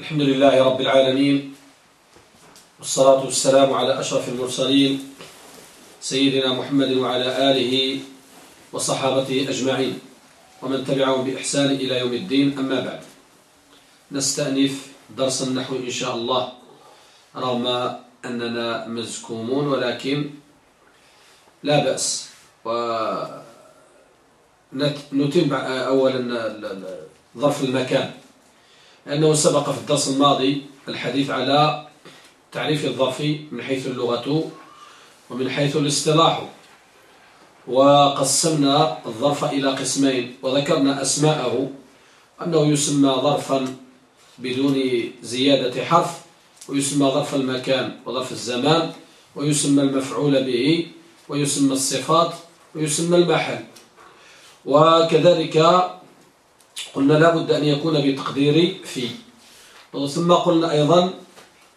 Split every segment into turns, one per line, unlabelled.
الحمد لله رب العالمين والصلاة والسلام على أشرف المرسلين سيدنا محمد وعلى آله وصحابته أجمعين ومن تبعهم بإحسان إلى يوم الدين أما بعد. نستأنف درس النحو إن شاء الله رغم أننا مزكومون ولكن لا بأس. ونتم أولا ظرف المكان. لأنه سبق في الدرس الماضي الحديث على تعريف الظرف من حيث اللغة ومن حيث الاصطلاح. وقسمنا الظرف إلى قسمين وذكرنا أسماءه أنه يسمى ظرفا بدون زيادة حرف ويسمى ظرف المكان وظرف الزمان ويسمى المفعول به ويسمى الصفات ويسمى المحل. وكذلك قلنا لابد أن يكون بتقدير في. ثم قلنا أيضا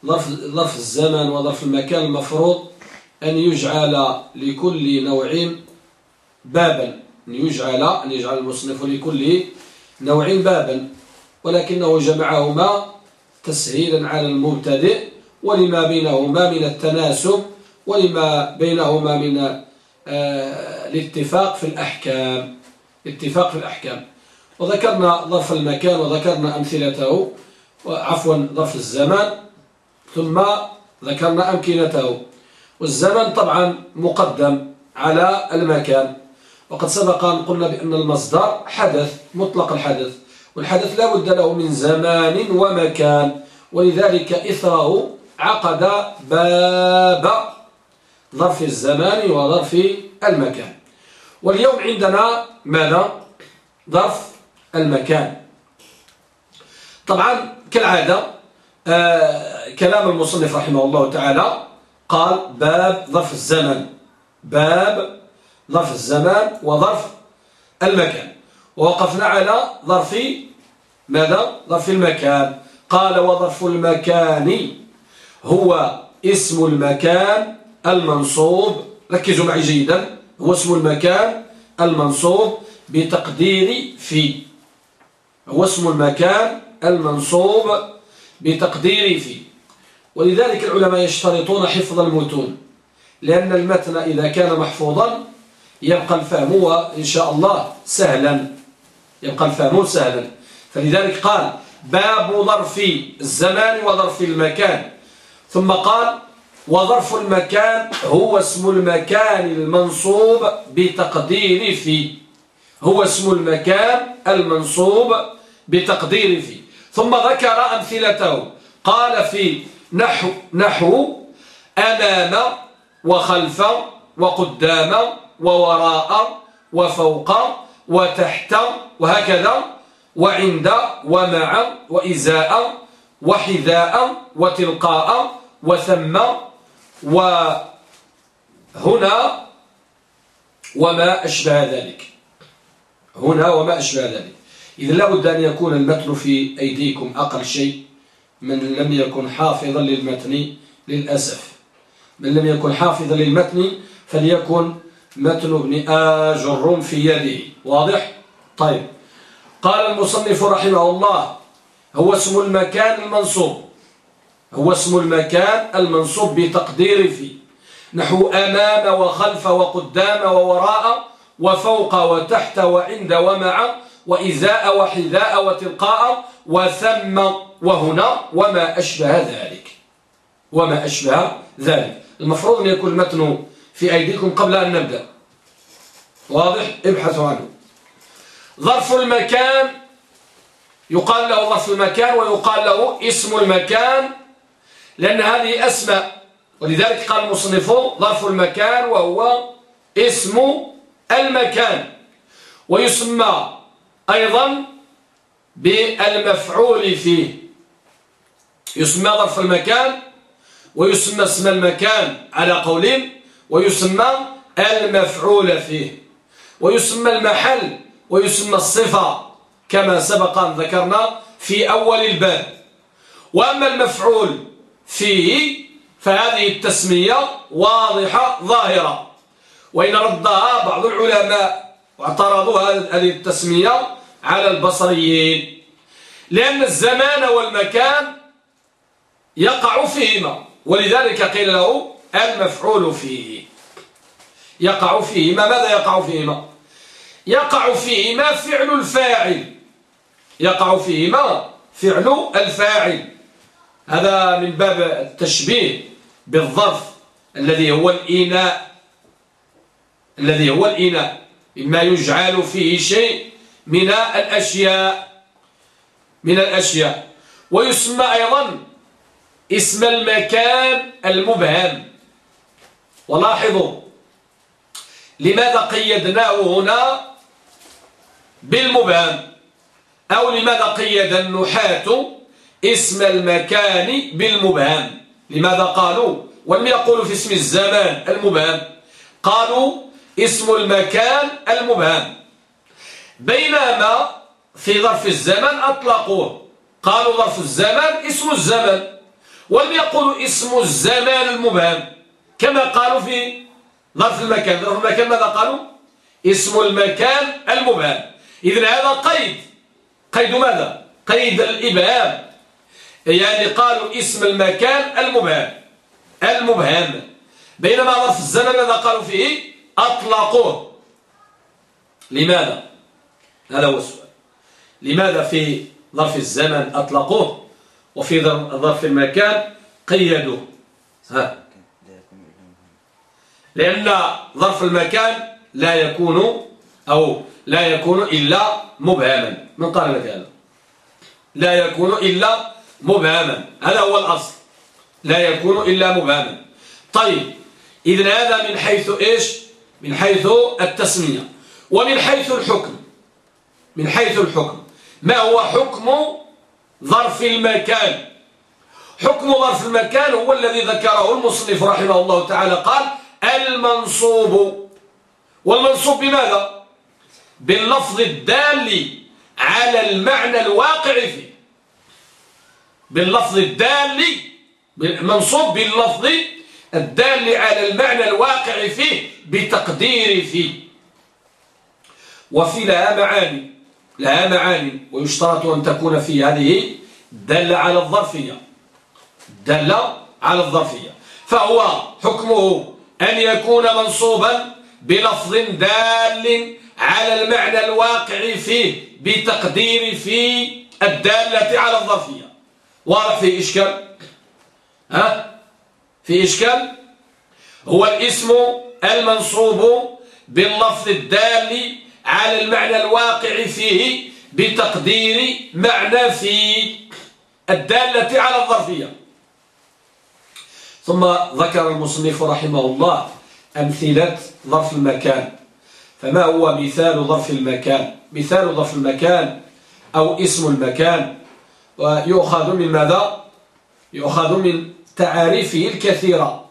ظرف, الزمن وظرف المكان المفروض أن يجعل لكل نوع بابا. أن يجعل أن يجعل المصنف لكل نوع بابا. ولكنه جمعهما تسهيلا على المبتدئ ولما بينهما من التناسب ولما بينهما من آه الاتفاق في الأحكام. اتفاق في الأحكام. وذكرنا ظرف المكان وذكرنا أمثلته عفوا ظرف الزمان ثم ذكرنا أمكنته. والزمن طبعا مقدم على المكان. وقد سبق أن قلنا بأن المصدر حدث مطلق الحدث والحدث لا بد له من زمان ومكان. ولذلك إثره عقد باب ظرف الزمان وظرف المكان. واليوم عندنا ماذا؟ ظرف المكان. طبعا كالعادة آه كلام المصنف رحمه الله تعالى قال باب ظرف الزمن. باب ظرف الزمان وظرف المكان. ووقفنا على ظرف ماذا؟ ظرف المكان. قال وظرف المكان هو اسم المكان المنصوب. ركزوا معي جيدا. هو اسم المكان المنصوب بتقدير في هو اسم المكان المنصوب بتقدير في ولذلك العلماء يشترطون حفظ المتون لأن المتن إذا كان محفوظا يبقى الفهم إن شاء الله سهلا. يبقى الفهم سهلا. فلذلك قال باب ظرف الزمان وظرف المكان. ثم قال وظرف المكان هو اسم المكان المنصوب بتقدير في هو اسم المكان المنصوب بتقدير في ثم ذكر أمثلته. قال في نحو, نحو أمام وخلف وقدام ووراء وفوق وتحت وهكذا وعند ومع وإزاء وحذاء وتلقاء وثم وهنا وما أشبه ذلك. هنا وما أشبه ذلك. إذا لابد أن يكون المتن في أيديكم أقل شيء من لم يكن حافظا للمتن للأسف. من لم يكن حافظا للمتن فليكن متن ابن آجر في يده. واضح؟ طيب. قال المصنف رحمه الله هو اسم المكان المنصوب. هو اسم المكان المنصوب بتقدير في. نحو أمام وخلف وقدام ووراء وفوق وتحت وعند ومع وإزاء وحذاء وتلقاء وثم وهنا وما أشبه ذلك. وما أشبه ذلك. المفروض أن يكون المتن في أيديكم قبل أن نبدأ. واضح؟ ابحثوا عنه. ظرف المكان يقال له ظرف المكان ويقال له اسم المكان لأن هذه أسماء. ولذلك قال المصنف ظرف المكان وهو اسم المكان ويسمى أيضا بالمفعول فيه. يسمى ظرف المكان ويسمى اسم المكان على قول ويسمى المفعول فيه. ويسمى المحل ويسمى الصفة كما سبق أن ذكرنا في أول الباب. وأما المفعول فيه فهذه التسمية واضحة ظاهرة. وإن ردها بعض العلماء واعترضوا هذه التسمية على البصريين. لأن الزمان والمكان يقع فيهما ولذلك قيل له المفعول فيه. يقع فيهما ماذا يقع فيهما؟ يقع فيهما فعل الفاعل. يقع فيهما فعل الفاعل. هذا من باب التشبيه بالظرف الذي هو الإناء. الذي هو الإناء. مما يجعل فيه شيء من الأشياء من الأشياء. ويسمى أيضا اسم المكان المبهم. ولاحظوا لماذا قيدناه هنا بالمبهم أو لماذا قيد النحاة اسم المكان بالمبهم؟ لماذا قالوا؟ ولم يقولوا في اسم الزمان المبهم؟ قالوا اسم المكان المبهم. بينما في ظرف الزمن أطلقوه. قالوا ظرف الزمان اسم الزمن ولم يقولوا اسم الزمان المبهم. كما قالوا في ظرف المكان. ظرف المكان ماذا قالوا؟ اسم المكان المبهم. إذن هذا قيد. قيد ماذا؟ قيد الإبهام. يعني قالوا اسم المكان المبهم. المبهم. بينما ظرف الزمن ماذا قالوا فيه؟ أطلقوه لماذا؟ هذا هو السؤال. لماذا في ظرف الزمن أطلقوه وفي ظرف المكان قيدوه؟ ها. لأن ظرف المكان لا يكون أو لا يكون إلا مبهما. من قال لك هذا؟ لا يكون إلا مبهما. هذا هو الأصل. لا يكون إلا مبهما. طيب إذن هذا من حيث إيش؟ من حيث التسمية ومن حيث الحكم. من حيث الحكم. ما هو حكم ظرف المكان؟ حكم ظرف المكان هو الذي ذكره المصنف رحمه الله تعالى قال المنصوب. والمنصوب بماذا؟ باللفظ الدال على المعنى الواقع فيه. باللفظ الدال منصوب باللفظ الدال على المعنى الواقع فيه بتقدير فيه. وفي لها معاني لها معاني ويشترط أن تكون في هذه دل على الظرفية. دل على الظرفية. فهو حكمه أن يكون منصوبا بلفظ دال على المعنى الواقع فيه بتقدير في الدالة على الظرفية. واضح في إشكال؟ ها؟ في إشكال؟ هو الاسم المنصوب باللفظ الدال على المعنى الواقع فيه بتقدير معنى في الدالة على الظرفية. ثم ذكر المصنف رحمه الله أمثلة ظرف المكان. فما هو مثال ظرف المكان؟ مثال ظرف المكان أو اسم المكان. ويؤخذ من ماذا؟ يؤخذ من تعاريفه الكثيرة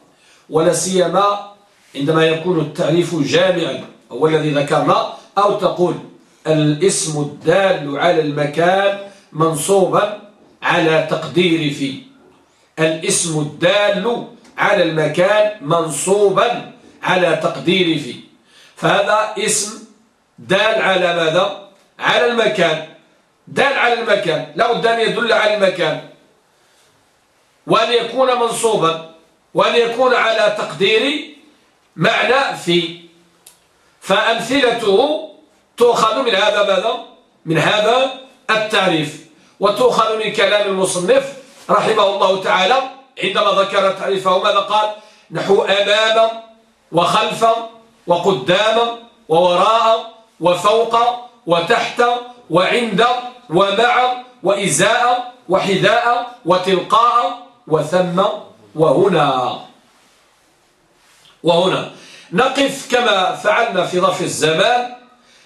ولا سيما عندما يكون التعريف جامعا هو الذي ذكرنا أو تقول الاسم الدال على المكان منصوبا على تقدير في الاسم الدال على المكان منصوبا على تقدير في فهذا اسم دال على ماذا؟ على المكان. دال على المكان. لا بد أن يدل على المكان. وأن يكون منصوبا وأن يكون على تقدير معنى في فأمثلته تؤخذ من هذا ماذا؟ من هذا التعريف. وتؤخذ من كلام المصنف رحمه الله تعالى عندما ذكر تعريفه ماذا قال؟ نحو أمام وخلف وقدام ووراء وفوق وتحت وعند ومع وإزاء وحذاء وتلقاء وثم وهنا. وهنا. نقف كما فعلنا في ظرف الزمان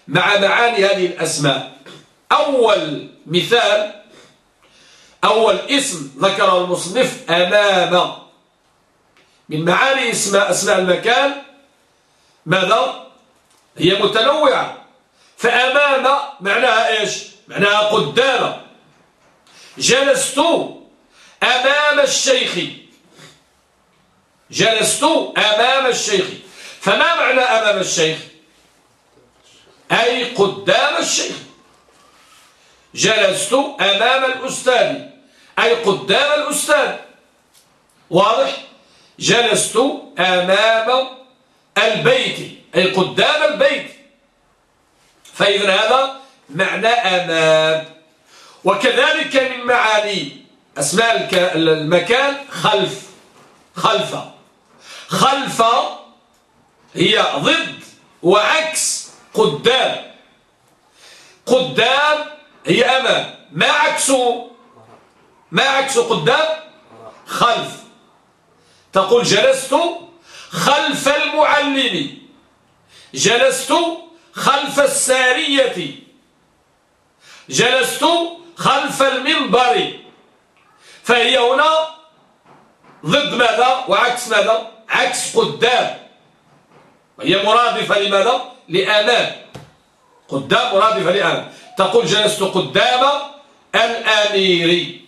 مع معاني هذه الأسماء. أول مثال أول اسم ذكره المصنف أمام. من معاني اسماء أسماء المكان ماذا؟ هي متنوعة. فأمام معناها إيش؟ معناها قدام جلست أمام الشيخ. جلست أمام الشيخ. فما معنى أمام الشيخ؟ أي قدام الشيخ. جلست أمام الأستاذ. أي قدام الأستاذ. واضح؟ جلست أمام البيت. أي قدام البيت. فإذا هذا معنى أمام. وكذلك من معاني أسماء المكان خلف خلف خلف هي ضد وعكس قدام. قدام هي أمام. ما عكسه ما عكس قدام؟ خلف. تقول جلست خلف المعلم. جلست خلف السارية. جلست خلف المنبر. فهي هنا ضد ماذا وعكس ماذا؟ عكس قدام. وهي مرادفة لماذا؟ لأمام. قدام مرادفة لأمام. تقول جلست قدام الأمير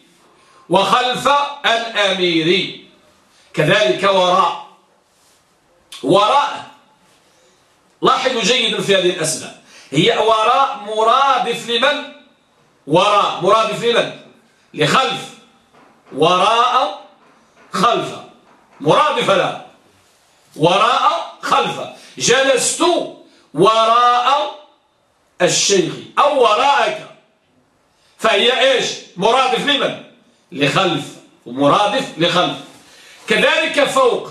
وخلف الأمير. كذلك وراء. وراء. لاحظوا جيدا في هذه الأسماء. هي وراء مرادف لمن؟ وراء. مرادف لمن؟ لخلف. وراء خلف. مرادف لها وراء خلف. جلست وراء الشيخ أو وراءك. فهي إيش؟ مرادف لمن لخلف. ومرادف لخلف. كذلك فوق.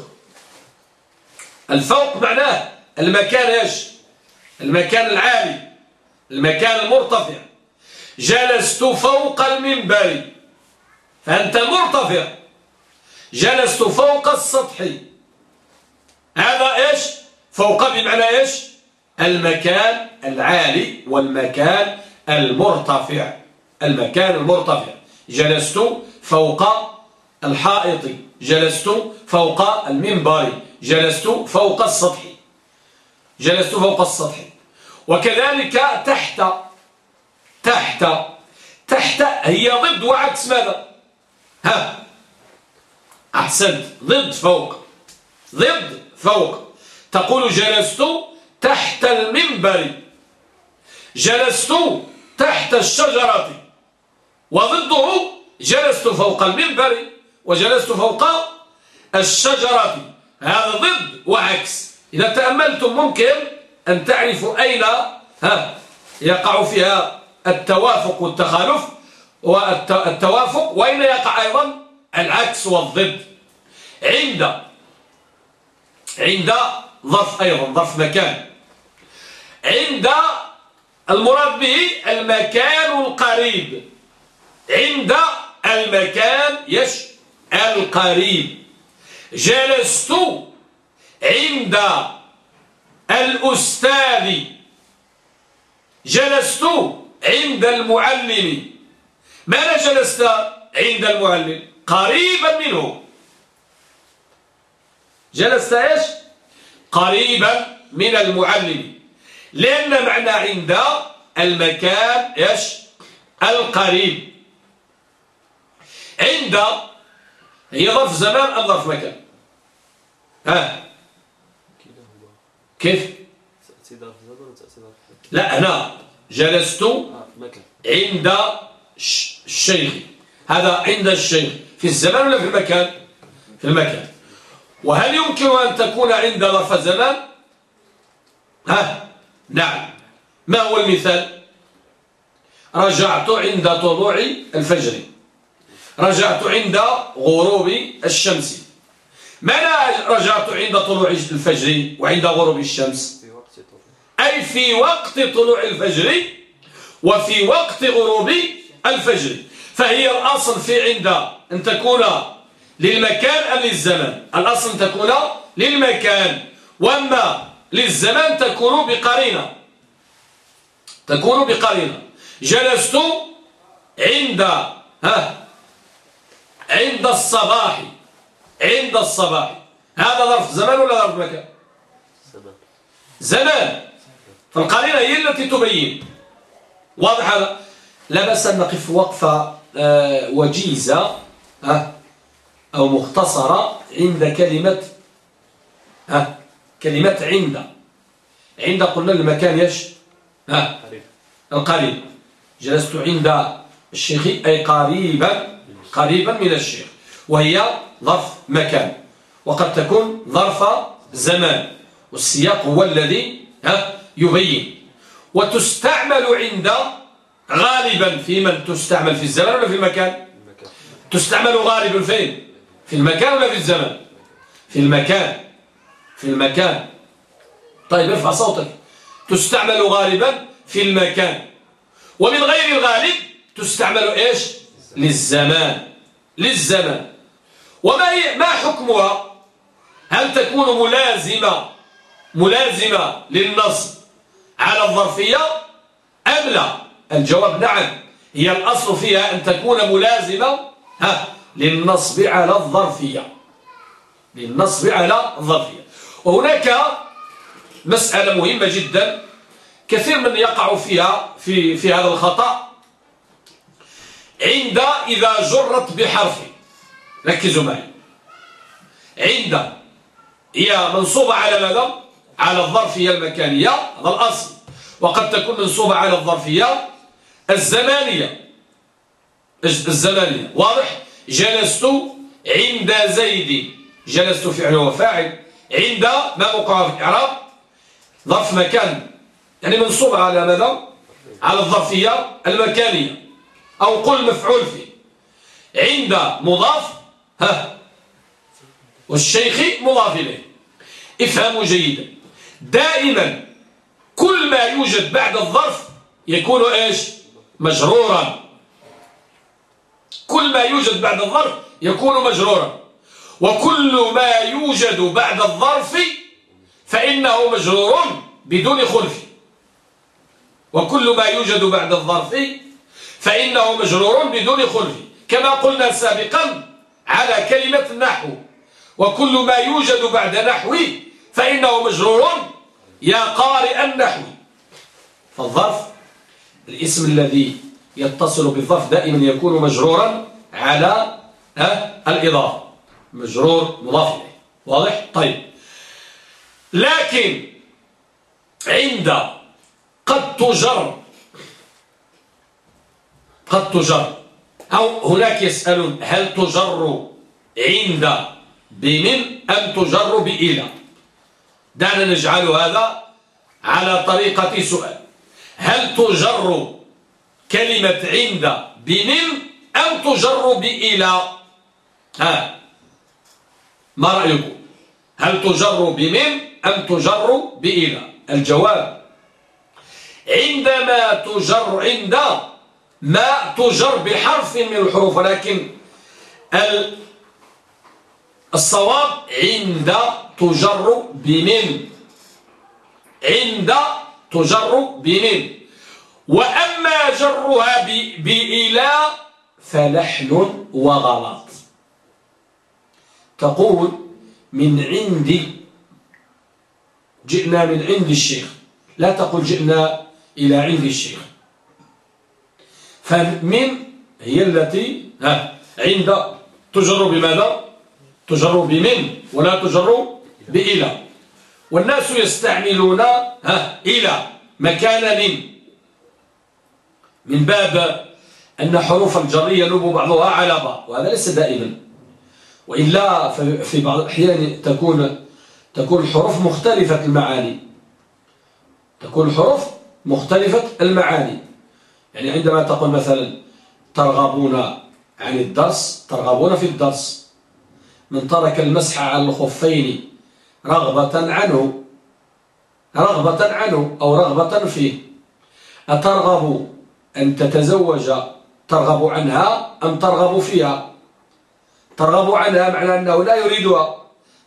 الفوق معناه المكان إيش؟ المكان العالي. المكان المرتفع. جلست فوق المنبر. فأنت مرتفع. جلست فوق السطح. هذا إيش؟ فوق بمعنى إيش؟ المكان العالي والمكان المرتفع. المكان المرتفع. جلست فوق الحائط. جلست فوق المنبر. جلست فوق السطح. جلست فوق السطح. وكذلك تحت. تحت. تحت هي ضد وعكس ماذا؟ ها أحسنت. ضد فوق. ضد فوق. تقول جلست تحت المنبر. جلست تحت الشجرة. وضده جلست فوق المنبر. وجلست فوق الشجرة. هذا ضد وعكس. إذا تأملتم ممكن أن تعرفوا أين ها يقع فيها التوافق والتخالف. والتوافق وأين يقع أيضا؟ العكس والضد. عند عند ظرف أيضا ظرف مكان. عند المراد به المكان القريب. عند المكان يش؟ القريب. جلست عند الأستاذ. جلست عند المعلم. ماذا جلست عند المعلم قريبا منه. جلست إيش؟ قريبا من المعلم. لأن معنى عند المكان إيش؟ القريب. عند هي ظرف زمان أم ظرف مكان؟ ها؟ كيف؟ لا هنا جلست عند الشيخ. هذا عند الشيخ. في الزمان ولا في المكان؟ في المكان. وهل يمكن أن تكون عند ظرف زمان ها؟ نعم. ما هو المثال؟ رجعت عند طلوع الفجر. رجعت عند غروب الشمس. ماذا رجعت عند طلوع الفجر وعند غروب الشمس؟ أي في وقت طلوع الفجر وفي وقت غروب الفجر. فهي الأصل في عند أن تكون للمكان أم للزمان الأصل أن تكون للمكان. وأما للزمان تكون بقرينة. تكون بقرينة. جلست عند ها عند الصباح. عند الصباح. هذا ظرف زمان ولا ظرف مكان؟ زمان. فالقرينة هي التي تبين. واضح هذا؟ لا بأس أن نقف وقفة آه، وجيزة أو مختصرة عند كلمة ها كلمة عند. عند قلنا المكان يش القريب. جلست عند الشيخ أي قريبا قريبا من الشيخ وهي ظرف مكان. وقد تكون ظرف زمان والسياق هو الذي يبين. وتستعمل عند غالبا في من تستعمل في الزمان ولا في المكان؟ تستعمل غالبا فين؟ في المكان ولا في الزمان في المكان. في المكان. طيب ارفع صوتك. تستعمل غالبا في المكان. ومن غير الغالب تستعمل إيش؟ للزمان. للزمان. وما هي ما حكمها؟ هل تكون ملازمة ملازمة للنصب على الظرفية أم لا؟ الجواب نعم. هي الأصل فيها أن تكون ملازمة ها للنصب على الظرفية. للنصب على الظرفية. وهناك مسألة مهمة جدا كثير من يقع فيها في, في هذا الخطأ. عند إذا جرت بحرف ركزوا معي. عند هي منصوبة على ماذا؟ على الظرفية المكانية هذا الأصل. وقد تكون منصوبة على الظرفية الزمانية. الزمانية. واضح؟ جلست عند زيد. جلست فعل وفاعل عند ما موقع في الإعراب. ظرف مكان. يعني منصوب على ماذا؟ على الظرفية المكانية. أو قل مفعول فيه. عند مضاف. ها. والشيخ مضاف إليه. افهموا جيدا. دائما كل ما يوجد بعد الظرف يكون إيش؟ مجرورا. كل ما يوجد بعد الظرف يكون مجرورا. وكل ما يوجد بعد الظرف فإنه مجرور بدون خلف. وكل ما يوجد بعد الظرف فإنه مجرور بدون خلف. كما قلنا سابقا على كلمة النحو وكل ما يوجد بعد نحو فإنه مجرور. يا قارئ النحو. فالظرف الاسم الذي يتصل بالظرف دائما يكون مجرورا على الإضافة. مجرور مضاف إليه. واضح؟ طيب. لكن عند قد تجر قد تجر أو هناك يسألون هل تجر عند بمن أم تجر بإلى؟ دعنا نجعل هذا على طريقة سؤال. هل تجر كلمة عند بمن أم تجر بإلى؟ ها ما رأيكم؟ هل تجر بمن أم تجر بإلى؟ الجواب عندما تجر عند ما تجر بحرف من الحروف ولكن الصواب عند تجر بمن عند تجر بمن؟ وأما جرها بإلى فلحن وغلط. تقول من عندي جئنا من عند الشيخ. لا تقول جئنا إلى عند الشيخ. فمن هي التي عند. تجر بماذا؟ تجر بمن ولا تجر بإلى والناس يستعملون ها إلى مكان من من باب أن حروف الجر ينوب بعضها على بعض وهذا ليس دائما. وإلا في بعض الأحيان تكون تكون الحروف مختلفة المعاني. تكون الحروف مختلفة المعاني. يعني عندما تقول مثلا ترغبون عن الدرس ترغبون في الدرس. من ترك المسح على الخفين رغبة عنه. رغبة عنه أو رغبة فيه. أترغب أن تتزوج ترغب عنها أم ترغب فيها؟ ترغب عنها معنى أنه لا يريدها.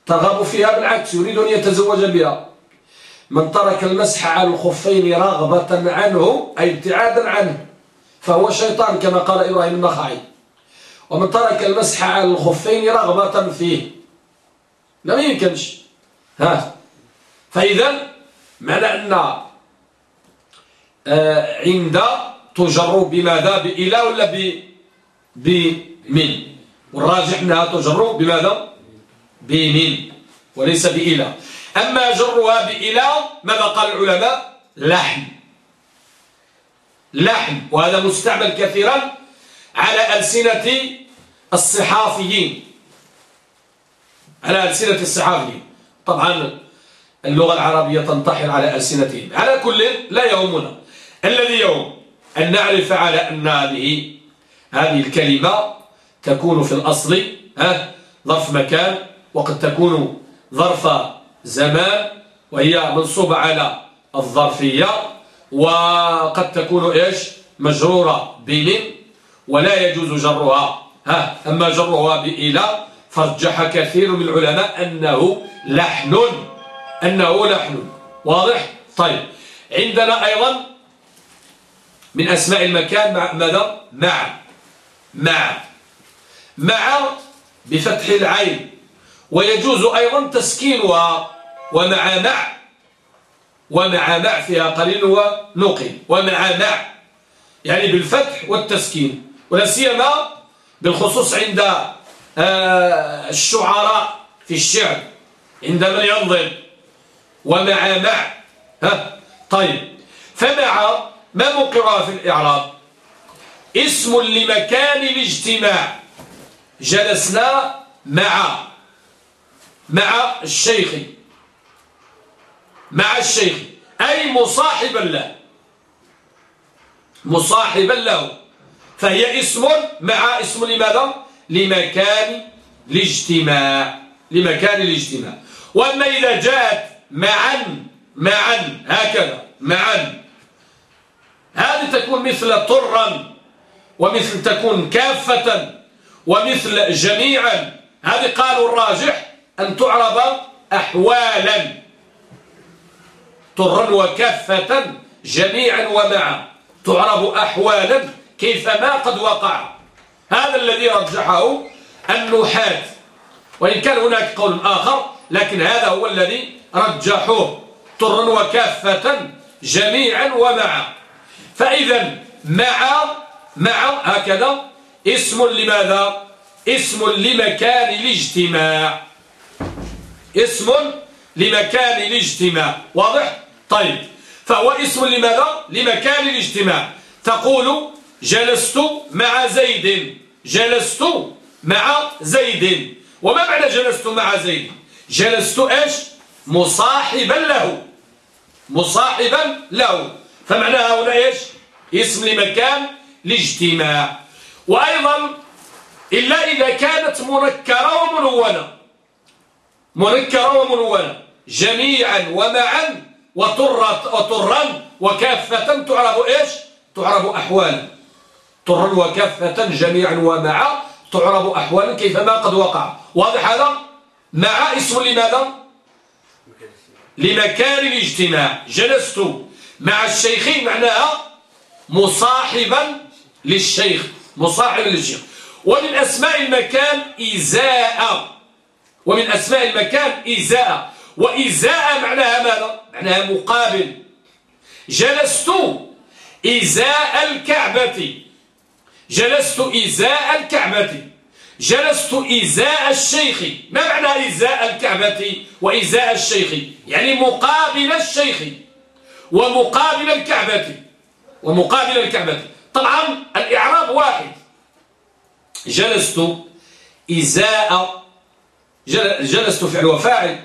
ترغب فيها بالعكس يريد أن يتزوج بها. من ترك المسح على الخفين رغبة عنه أي ابتعادا عنه فهو شيطان كما قال إبراهيم النخعي. ومن ترك المسح على الخفين رغبة فيه. لا يمكنش. ها. فإذا معنى أن آه، عند تجر بماذا؟ بإلى ولا بمن والراجح أنها تجر بماذا؟ بمن وليس بإلى أما جرها بإلى ماذا قال العلماء؟ لحن لحم وهذا مستعمل كثيرا على ألسنة الصحافيين. على ألسنة الصحافيين. طبعا اللغة العربية تنتحر على ألسنتهم. على كل لا يهمنا. الذي يهم أن نعرف على أن هذه هذه الكلمة تكون في الأصل ظرف مكان وقد تكون ظرف زمان وهي منصوبة على الظرفية وقد تكون إيش؟ مجرورة بمن ولا يجوز جرها ها أما جرها بإلى فرجح كثير من العلماء أنه لحن أنه لحن. واضح؟ طيب. عندنا أيضا من أسماء المكان مع ماذا مع. مع. مع بفتح العين. ويجوز أيضا تسكينها ومع مع. ومع مع فيها قليل ونقل. ومع مع. يعني بالفتح والتسكين. ولا سيما بالخصوص عند الشعراء في الشعر. عند من ينظر ومع مع ها طيب. فمع ما موقعها في الإعراب؟ اسم لمكان الاجتماع. جلسنا مع مع الشيخ. مع الشيخ. أي مصاحبا له. مصاحبا له. فهي اسم مع اسم لماذا؟ لمكان الاجتماع لمكان الاجتماع. وأما إذا جاءت معا معا هكذا معا. هذه تكون مثل طرا ومثل تكون كافة ومثل جميعا. هذه قالوا الراجح أن تعرب أحوالا. طرا وكافة جميعا ومعا. تعرب أحوالا كيفما قد وقع. هذا الذي رجحه النحاة وإن كان هناك قول آخر لكن هذا هو الذي رجحوه. طرا وكافة جميعا ومعا فإذا مع مع هكذا اسم لماذا؟ اسم لمكان الاجتماع. اسم لمكان الاجتماع. واضح؟ طيب. فهو اسم لماذا؟ لمكان الاجتماع. تقول جلست مع زيد. جلست مع زيد. وما معنى جلست مع زيد؟ جلست إيش؟ مصاحبا له. مصاحبا له. فمعناها هنا إيش؟ اسم لمكان الاجتماع وأيضا إلا إذا كانت منكرة ومنونه منكرة ومنونه جميعا ومعا وطرا وكافة تعرب إيش؟ تعرب احوالا طرا وكافة جميعا ومعا تعرب احوالا كيفما قد وقع. واضح هذا؟ مع اسم لماذا؟ لمكان الاجتماع. جلست مع الشيخ معناها مصاحبا للشيخ مصاحبا للشيخ. ومن أسماء المكان إزاء. ومن أسماء المكان إزاء. وإزاء معناها ماذا؟ معناها مقابل. جلست إزاء الكعبة. جلست إزاء الكعبة. جلست إزاء الشيخ. ما معنى إزاء الكعبة وإزاء الشيخ؟ يعني مقابل الشيخ ومقابل الكعبة. ومقابل الكعبة. طبعا الإعراب واحد. جلست إزاء جلست فعل وفاعل.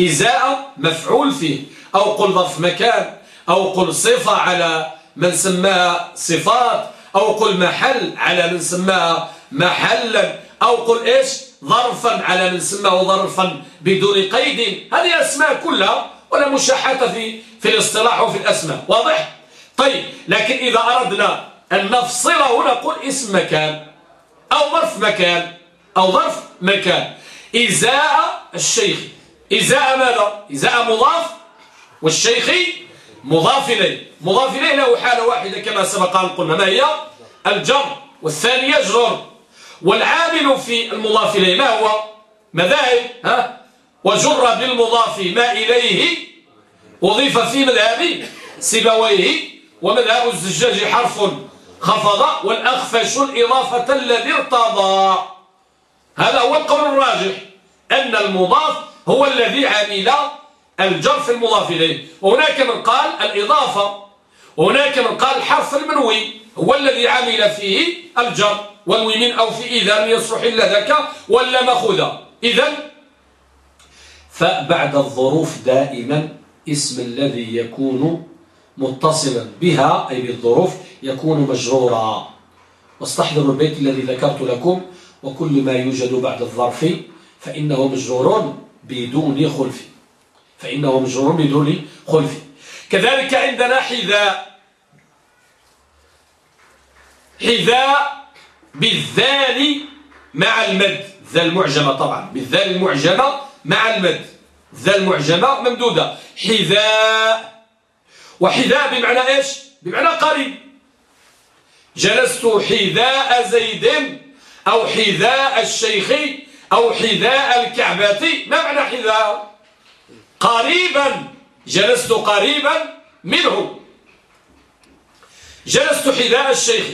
إزاء مفعول فيه. أو قل ظرف مكان أو قل صفة على من سماها صفات. أو قل محل على من سماها محلا أو قل إيش؟ ظرفا على من سماه ظرفا بدون قيد. هذه أسماء كلها ولا مشاحة في في الاصطلاح وفي الأسماء. واضح؟ طيب لكن إذا أردنا أن نفصله نقول اسم مكان أو ظرف مكان أو ظرف مكان. إزاء الشيخ. إزاء ماذا؟ إزاء مضاف. والشيخ مضاف إليه مضاف إليه له حالة واحدة كما سبق أن قلنا. ما هي؟ الجر. والثاني يجرر والعامل في المضاف إليه ما هو؟ مذاهب. ها؟ وجر بالمضاف ما إليه. أضيف في مذهب سبويه ومذهب الزجاج حرف خفض. والأخفش الإضافة الذي ارتضى. هذا هو القول الراجح. أن المضاف هو الذي عمل الجر في المضاف إليه وهناك من قال الإضافة هناك من قال الحرف المنوي هو الذي عمل فيه الجر. والوي من أو في إذا يصلح إلا ذاك ولا مأخوذة إذا فبعد الظروف دائما اسم الذي يكون متصلا بها أي بالظروف يكون مجرورا. واستحضروا البيت الذي ذكرت لكم وكل ما يوجد بعد الظرف فإنه مجرور بدون خلف. فإنه مجرور بدون خلف كذلك عندنا حذاء. حذاء بالذال مع المد. ذا المعجمة طبعا. بالذال المعجمة مع المد. ذا المعجمة ممدودة. حذاء. وحذاء بمعنى إيش؟ بمعنى قريب. جلست حذاء زيد أو حذاء الشيخ أو حذاء الكعبة. ما معنى حذاء؟ قريبا جلست قريبا منه. جلست حذاء الشيخ.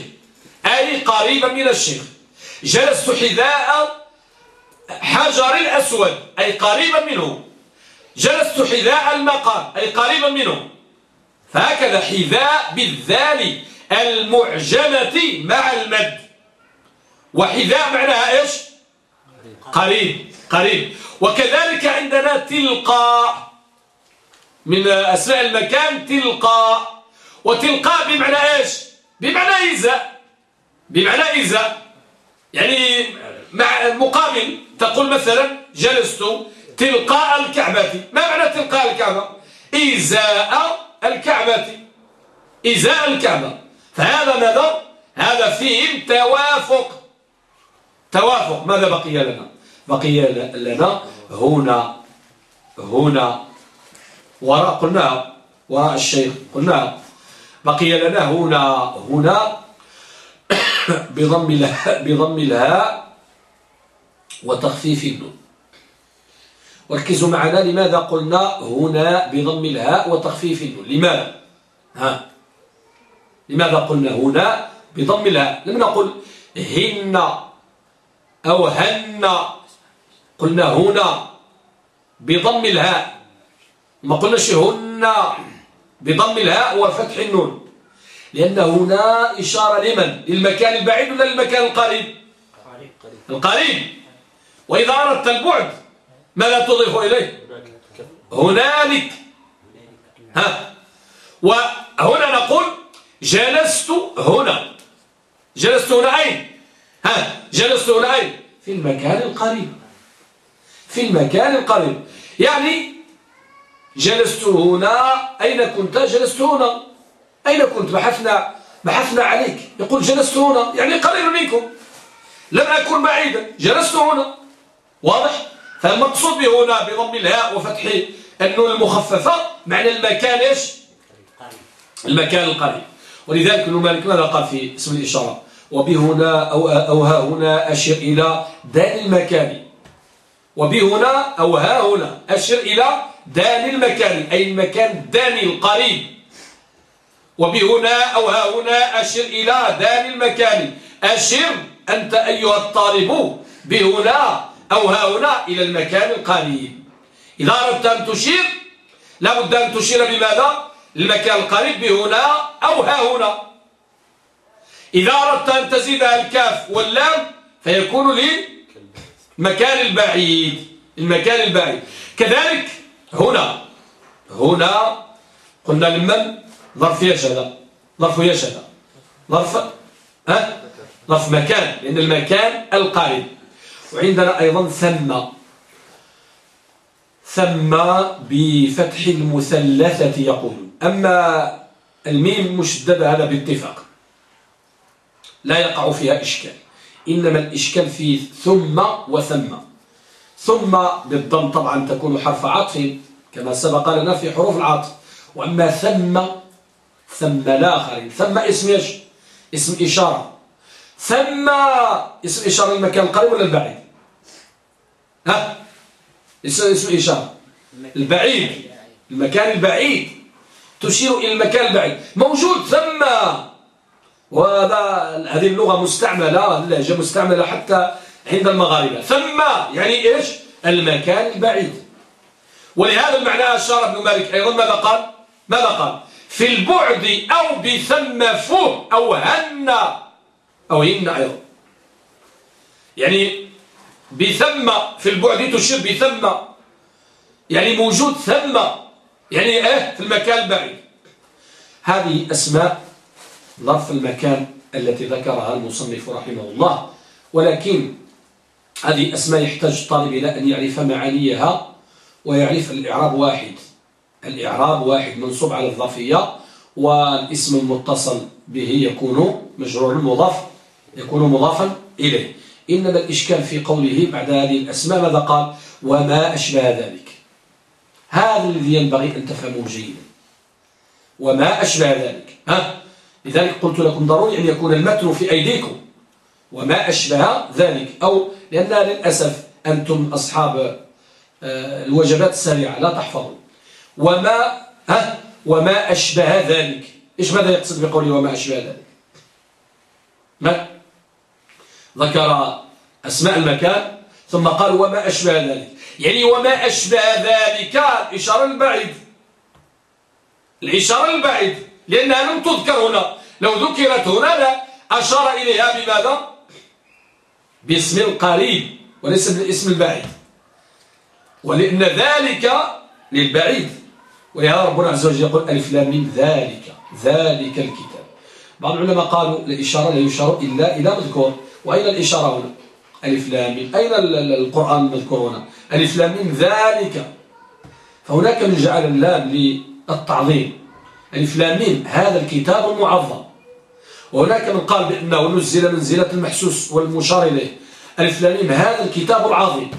أي قريبا من الشيخ. جلست حذاء حجر الأسود. أي قريبا منه. جلست حذاء المقام. أي قريبا منه. فهكذا حذاء بالذال المعجمة مع المد. وحذاء معناها إيش؟ قريب. قريب. وكذلك عندنا تلقى من أسماء المكان تلقى وتلقى بمعنى إيش؟ بمعنى إزاء بمعنى إزاء يعني مع مقابل تقول مثلا جلست تلقاء الكعبة. ما معنى تلقاء الكعبة؟ إزاء الكعبة. إزاء الكعبة. فهذا ماذا؟ هذا فيه توافق. توافق. ماذا بقي لنا؟ بقي لنا هنا هنا وراء قلنا والشيخ قلنا بقي لنا هنا هنا بضم الهاء بضم الهاء وتخفيف النون. وركزوا معنا لماذا قلنا هنا بضم الهاء وتخفيف النون. لماذا؟ ها؟ لماذا قلنا هنا بضم الهاء لم نقل هن أو هن قلنا هنا بضم الهاء. ما قلناش هن بضم الهاء وفتح النون. لأن هنا إشارة لمن؟ للمكان البعيد ولا للمكان القريب؟ القريب. وإذا أردت البعد ماذا تضيف إليه؟ هنالك. ها. وهنا نقول جلست هنا. جلست هنا أين؟ ها. جلست هنا أين؟ في المكان القريب. في المكان القريب. يعني جلست هنا أين كنت؟ جلست هنا. أين كنت؟ بحثنا بحثنا عليك. يقول جلست هنا. يعني قريب منكم. لم أكن بعيدا. جلست هنا. واضح؟ فالمقصود هنا بضم الهاء وفتح النون المخففة معنى المكان إيش؟ المكان القريب. ولذلك ابن مالك ماذا قال في اسم الإشارة؟ وبهنا أو, أو ها هنا أشر إلى دان المكان. وبهنا أو ها هنا أشر إلى دان المكان أي المكان الداني القريب. وبهنا أو ها هنا أشر إلى دان المكان. أشر أنت أيها الطالب بهنا أو ها هنا إلى المكان القريب. إذا أردت أن تشير لابد أن تشير بماذا؟ المكان القريب بهنا أو ها هنا. إذا أردت أن تزيدها الكاف واللام فيكون لي مكان البعيد المكان البعيد. كذلك هنا هنا قلنا لمن؟ ظرف يشهد ظرف يشهد. ظرف ها؟ ظرف مكان لأن المكان القريب. وعندنا أيضا ثم. ثم بفتح المثلثة يقول. أما الميم مشددة هذا باتفاق. لا يقع فيها إشكال. إنما الإشكال في ثم وثم. ثم بالضم طبعا تكون حرف عطف كما سبق لنا في حروف العطف. وأما ثم ثم الآخر. ثم اسم يش اسم إشارة. ثم اسم إشارة المكان القريب ولا البعيد؟ ها؟ اسم, اسم إشارة. البعيد. المكان البعيد. تشير إلى المكان البعيد. موجود ثم. وهذا هذه اللغة مستعملة اللهجة مستعملة حتى عند المغاربة. ثم يعني إيش؟ المكان البعيد. ولهذا المعنى أشار ابن مالك أيضا ماذا قال؟ ماذا قال؟ في البعد أو بثم فوه أو هن أو هن أيضا. يعني بثم في البعد تشير بثم. يعني موجود ثم يعني إيه؟ في المكان البعيد. هذه أسماء ظرف المكان التي ذكرها المصنف رحمه الله. ولكن هذه أسماء يحتاج الطالب إلى أن يعرف معانيها ويعرف الإعراب واحد. الإعراب واحد منصوب على الظرفية والاسم المتصل به يكون مجرور مضاف يكون مضافا إليه. إنما الإشكال في قوله بعد هذه الأسماء ماذا قال؟ وما أشبه ذلك. هذا الذي ينبغي أن تفهموه جيدا. وما أشبه ذلك. ها؟ لذلك قلت لكم ضروري أن يكون المتن في أيديكم وما أشبه ذلك. أو لأن للأسف أنتم أصحاب آه، الوجبات السريعة لا تحفظوا. وما ها؟ وما أشبه ذلك. إيش ماذا يقصد بقوله وما أشبه ذلك؟ ما؟ ذكر أسماء المكان ثم قال وما أشبه ذلك. يعني وما أشبه ذلك الإشارة البعيد. الإشارة البعيد. لأنها لم تذكر هنا لو ذكرت هنا لا أشار إليها بماذا؟ باسم القريب وليس بالاسم البعيد. ولأن ذلك للبعيد. ولهذا ربنا عز وجل يقول ألف لام من ذلك ذلك الكتاب. بعض العلماء قالوا الإشارة لا يشار إلا إلى مذكور. وأين الإشارة هنا؟ ألف لام أين القرآن المذكور هنا؟ ألف لام من ذلك. فهناك من جعل اللام للتعظيم. ألف لام من هذا الكتاب المعظم. وهناك من قال بأنه نزل منزلة المحسوس والمشار إليه. ألف لام هذا الكتاب العظيم.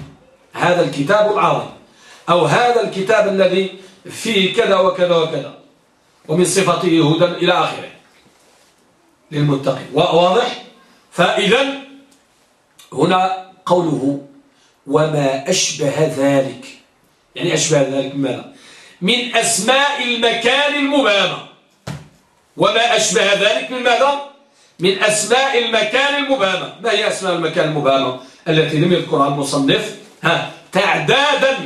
هذا الكتاب العظيم. أو هذا الكتاب الذي فيه كذا وكذا وكذا. ومن صفته هدى إلى آخره. للمتقين. واضح؟ فإذا هنا قوله وما أشبه ذلك. يعني أشبه ذلك ماذا من أسماء المكان المبامة وما أشبه ذلك من ماذا؟ من أسماء المكان المبامة ما هي أسماء المكان المبامة التي لم يذكرها المصنف؟ ها تعدادا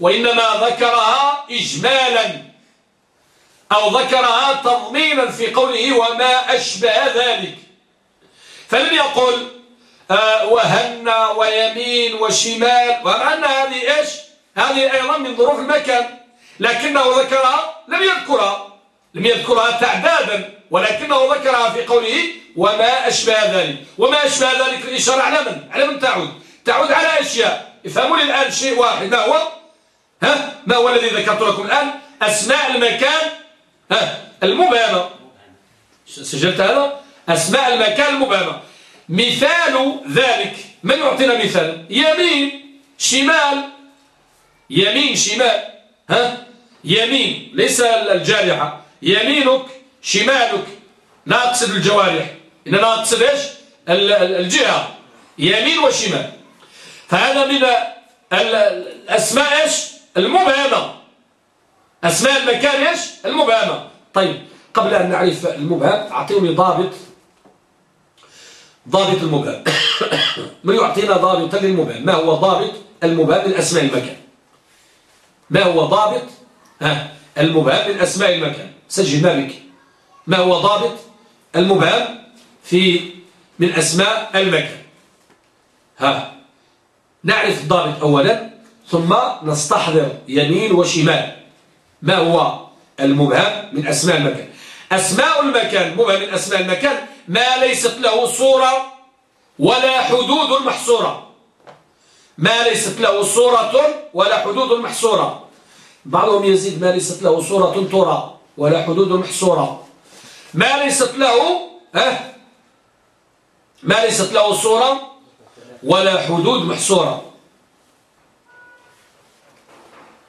وإنما ذكرها إجمالا أو ذكرها تضمينا في قوله وما أشبه ذلك. فلم يقل آه وهن ويمين وشمال. وأن هذه إيش؟ هذه أيضا من ظروف المكان. لكنه ذكرها لم يذكرها لم يذكرها تعدادا ولكنه ذكرها في قوله وما أشبه ذلك وما أشبه ذلك الإشارة على من؟ على من تعود؟ تعود على أشياء افهموا لي الآن شيء واحد ما هو؟ ها؟ ما هو الذي ذكرت لكم الآن؟ أسماء المكان ها؟ المبهمة سجلت هذا؟ أسماء المكان المبهمة مثال ذلك من يعطينا مثال؟ يمين شمال يمين شمال ها؟ يمين ليس الجارحة. يمينك شمالك. لا أقصد الجوارح. إنما أقصد إيش؟ الجهة. يمين وشمال. فهذا من الأسماء إيش؟ المبهمة. أسماء المكان إيش؟ المبهمة. طيب قبل أن نعرف المبهم أعطيني ضابط. ضابط المبهم. من يعطينا ضابطا للمبهم؟ ما هو ضابط المبهم من أسماء المكان؟ ما هو ضابط ها المبهم من أسماء المكان. سجل ما بك. ما هو ضابط؟ المبهم في من أسماء المكان. ها نعرف الضابط أولا ثم نستحضر يمين وشمال. ما هو المبهم من أسماء المكان؟ أسماء المكان مبهم من أسماء المكان ما ليست له صورة ولا حدود محصورة. ما ليست له صورة ولا حدود محصورة. بعضهم يزيد ما ليست له صورة ترى ولا حدود محصورة ما ليست له ها ما ليست له صورة ولا حدود محصورة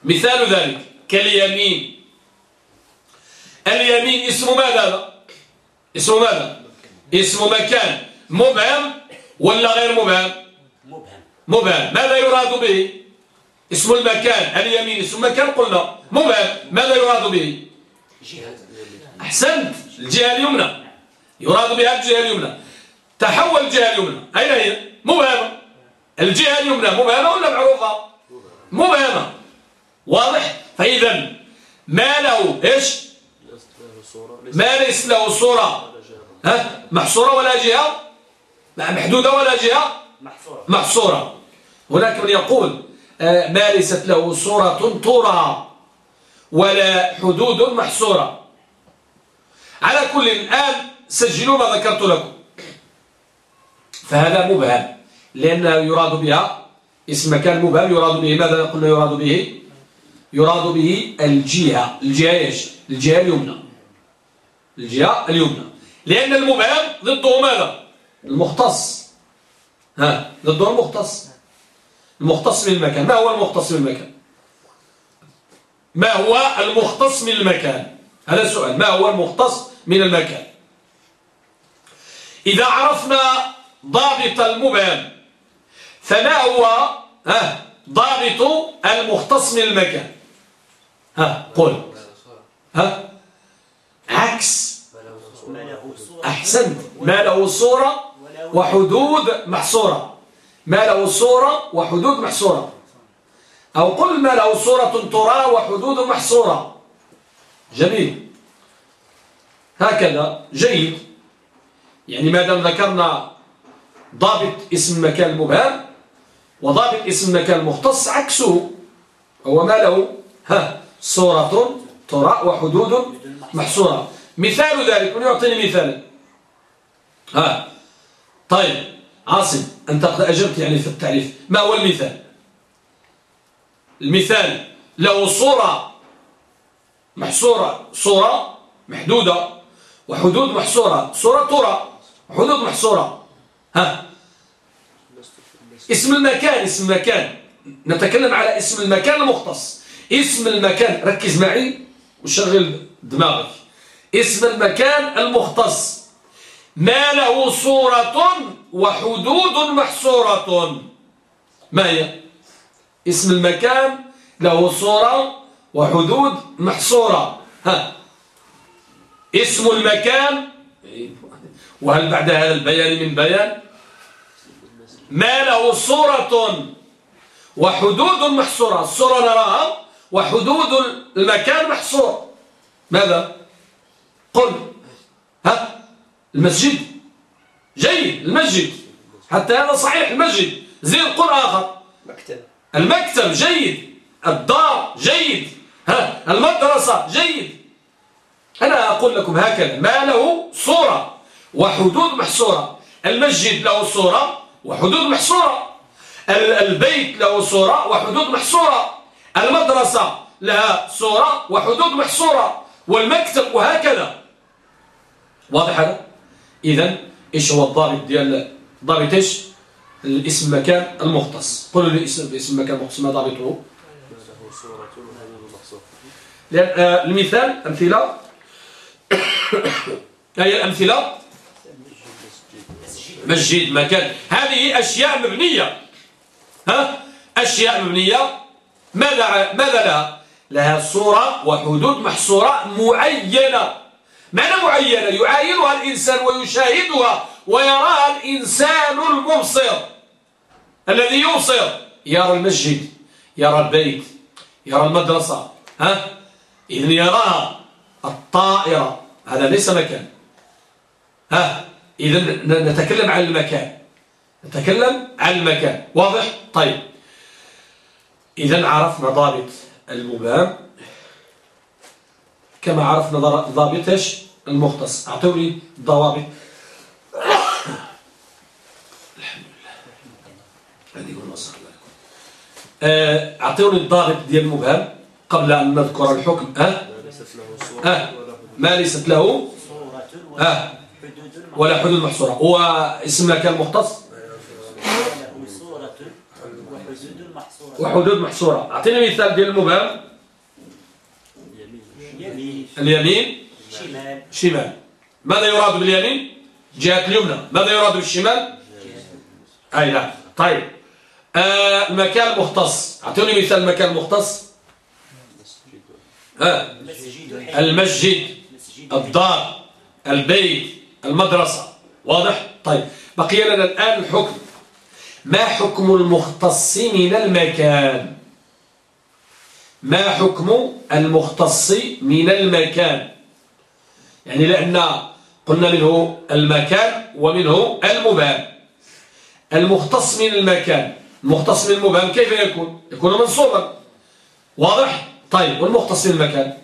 مثال ذلك كاليمين اليمين اسم ماذا اسم ماذا اسم مكان مبهم ولا غير مبهم مبهم ماذا يراد به اسم المكان اليمين اسم مكان قلنا. مبهم ماذا يراد به؟ أحسنت. الجهة اليمنى. يراد بها الجهة اليمنى. تحول الجهة اليمنى. أين هي؟ مبهمة. الجهة اليمنى. مبهمة ولا معروفة؟ مبهمة. واضح؟ فإذا ما له؟ إيش؟ ما ليس له صورة. ها؟ محصورة ولا جهة؟ محدودة ولا جهة؟ محصورة, محصورة. هناك من يقول آه، ما ليست له صورة ترى ولا حدود محصورة. على كل الآن سجلوا ما ذكرت لكم. فهذا مبهم لأن يراد بها اسم مكان مبهم يراد به ماذا قلنا يراد به؟ يراد به الجهة. الجهة إيش؟ الجهة اليمنى. الجهة اليمنى. لأن المبهم ضده ماذا؟ المختص. ها ضده المختص. المختص من المكان. ما هو المختص من المكان؟ ما هو المختص من المكان؟ هذا السؤال ما هو المختص من المكان؟ إذا عرفنا ضابط المبهم فما هو ها ضابط المختص من المكان؟ ها قل. ها عكس. أحسنت. ما له صورة وحدود محصورة. ما له صورة وحدود محصورة. أو قل ما له صورة ترى وحدود محصورة. جميل. هكذا. جيد. يعني ما دام ذكرنا ضابط اسم المكان المبهم وضابط اسم المكان المختص عكسه. هو ما له؟ ها صورة ترى وحدود محصورة. مثال ذلك. من يعطيني مثالا. ها. طيب. عاصم أنت قد أجبت يعني في التعريف. ما هو المثال؟ المثال له صورة محصورة صورة محدودة وحدود محصورة صورة ترى وحدود محصورة. ها. اسم المكان اسم المكان. نتكلم على اسم المكان المختص. اسم المكان ركز معي وشغل دماغك. اسم المكان المختص. ما له صورة وحدود محصورة. ما هي؟ اسم المكان له صورة وحدود محصورة. ها. اسم المكان. وهل بعد هذا البيان من بيان؟ ما له صورة وحدود محصورة. الصورة نراها وحدود المكان محصور. ماذا؟ قل. ها. المسجد. جيد المسجد. حتى هذا صحيح المسجد. زين قل آخر. مكتب. المكتب جيد. الدار جيد. ها المدرسة جيد. أنا أقول لكم هكذا ما له صورة وحدود محصورة. المسجد له صورة وحدود محصورة. البيت له صورة وحدود محصورة. المدرسة لها صورة وحدود محصورة. والمكتب وهكذا. واضح هذا؟ إذا إيش هو الضابط ديال ضابط إيش؟ الاسم مكان المختص. قولوا لي اسم مكان المختص ما ضابطه؟ آه، المثال أمثلة. هي الأمثلة مسجد مكان. هذه أشياء مبنية. ها؟ أشياء مبنية. ماذا ماذا لها؟ لها صورة وحدود محصورة معينة. معنى معينة يعاينها الإنسان ويشاهدها ويراها الإنسان المبصر. الذي يبصر. يرى المسجد يرى البيت يرى المدرسة ها؟ إذن يراها الطائرة. هذا ليس مكان. ها؟ إذا نتكلم عن المكان. نتكلم عن المكان. واضح؟ طيب. إذا عرفنا ضابط المبام. كما عرفنا ضابط إيش المختص. اعطوني ضوابط. الحمد لله. هذه هو آه، اعطوني الضابط ديال المبهم قبل أن نذكر الحكم. ها؟ أه؟ ما ليست له؟ ها؟ ولا حدود محصورة. هو اسم كان مختص؟ وحدود محصورة. أعطيني مثال ديال المبهم. اليمين. شمال. شمال. ماذا يراد باليمين؟ جهة اليمنى. ماذا يراد بالشمال؟ أي نعم طيب. آه المكان المختص. أعطوني مثال المكان المختص. آه. المسجد. الدار. البيت. المدرسة. واضح؟ طيب. بقي لنا الآن الحكم ما حكم المختص من المكان؟ ما حكم المختص من المكان؟ يعني لأن قلنا منه المكان ومنه المبهم المختص من المكان المختص من المبهم كيف يكون؟ يكون منصوبا. واضح؟ طيب والمختص من المكان؟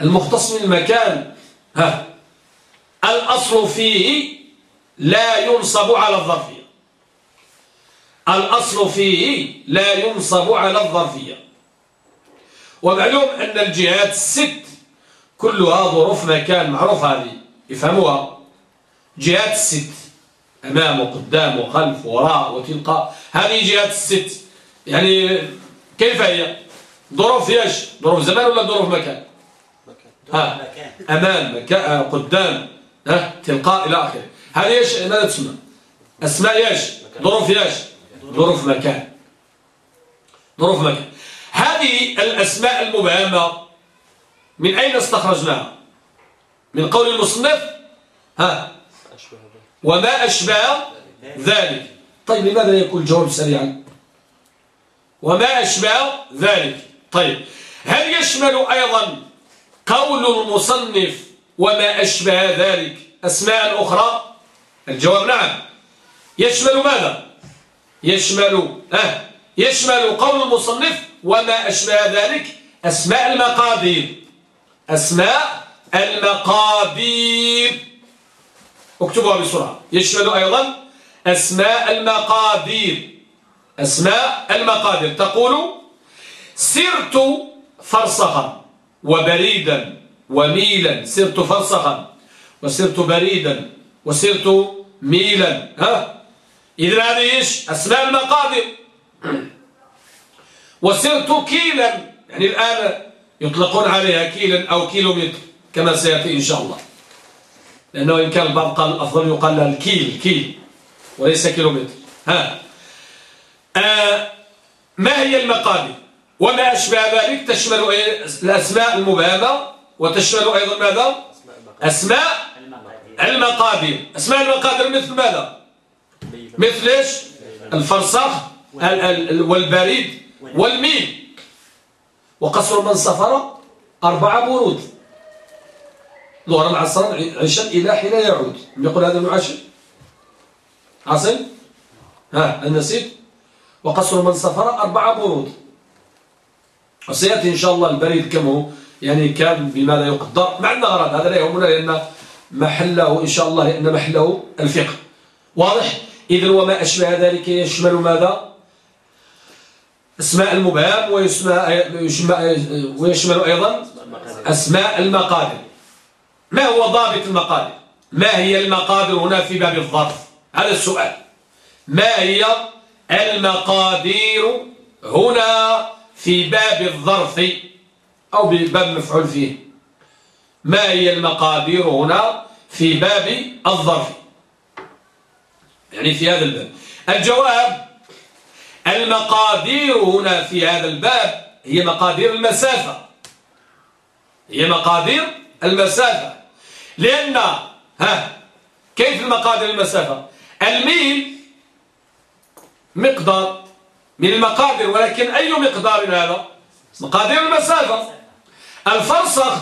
المختص من المكان ها الأصل فيه لا ينصب على الظرفية الأصل فيه لا ينصب على الظرفية. ومعلوم أن الجهات الست كلها ظروف مكان معروف هذه. يفهموها؟ جهات الست أمام وقدام وخلف وراء وتلقى هذه جهات الست يعني كيف هي؟ ظروف إيش؟ ظروف زمان ولا ظروف مكان؟ ها. أمام مكان قدام ها تلقاء إلى آخره. هذه إيش؟ ماذا تسمى أسماء إيش؟ ظروف إيش؟ ظروف مكان ظروف مكان هذه الأسماء المبهمة من أين استخرجناها؟ من قول المصنف؟ ها. وما أشبه ذلك. طيب لماذا يكون الجواب سريعا؟ وما أشبه ذلك. طيب هل يشمل أيضا قول المصنف وما أشبه ذلك أسماء أخرى؟ الجواب نعم. يشمل ماذا؟ يشمل أه يشمل قول المصنف وما أشبه ذلك أسماء المقادير أسماء المقادير اكتبوها بسرعة. يشمل أيضا أسماء المقادير أسماء المقادير تقول سرت فرسخا وبريدا وميلا. سرت فرسخا وسرت بريدا وسرت ميلا. ها؟ إذن هذه إيش؟ أسماء المقادير وسرت كيلا يعني الآن يطلقون عليها كيلا أو كيلومتر كما سيأتي إن شاء الله. لأنه إن كان البعض قال الأفضل يقال لها الكيل كيل وليس كيلومتر. ها. آه ما هي المقادير وما أشبه ذلك؟ تشمل؟ الأسماء المبهمة وتشمل أيضا ماذا؟ أسماء المقادير أسماء المقادير مثل ماذا؟ مثل إيش؟ الفرسخ والبريد والميل. وقصر من سفر أربع برود. ظهر العصر عشاء إلى حين يعود. يقول هذا المعاشر عاصم؟ ها النسيت وقصر من سفر أربع برود. وسيأتي إن شاء الله البريد كم هو؟ يعني كان بماذا يقدر. مع النغرات هذا لا يهمنا لأن محله إن شاء الله لأن محله الفقه. واضح؟ إذن وما أشبه ذلك يشمل ماذا؟ أسماء المبهم ويشمل أيضا أسماء المقادر ما هو ضابط المقادر ما هي المقادر هنا في باب الظرف؟ هذا السؤال. ما هي المقادير هنا في باب الظرف أو باب مفعول فيه؟ ما هي المقادير هنا في باب الظرف؟ يعني في هذا الباب. الجواب المقادير هنا في هذا الباب هي مقادير المسافة. هي مقادير المسافة. لأن ها كيف المقادير المسافة؟ الميل مقدار من المقادير ولكن أي مقدار هذا؟ مقادير المسافة. الفرسخ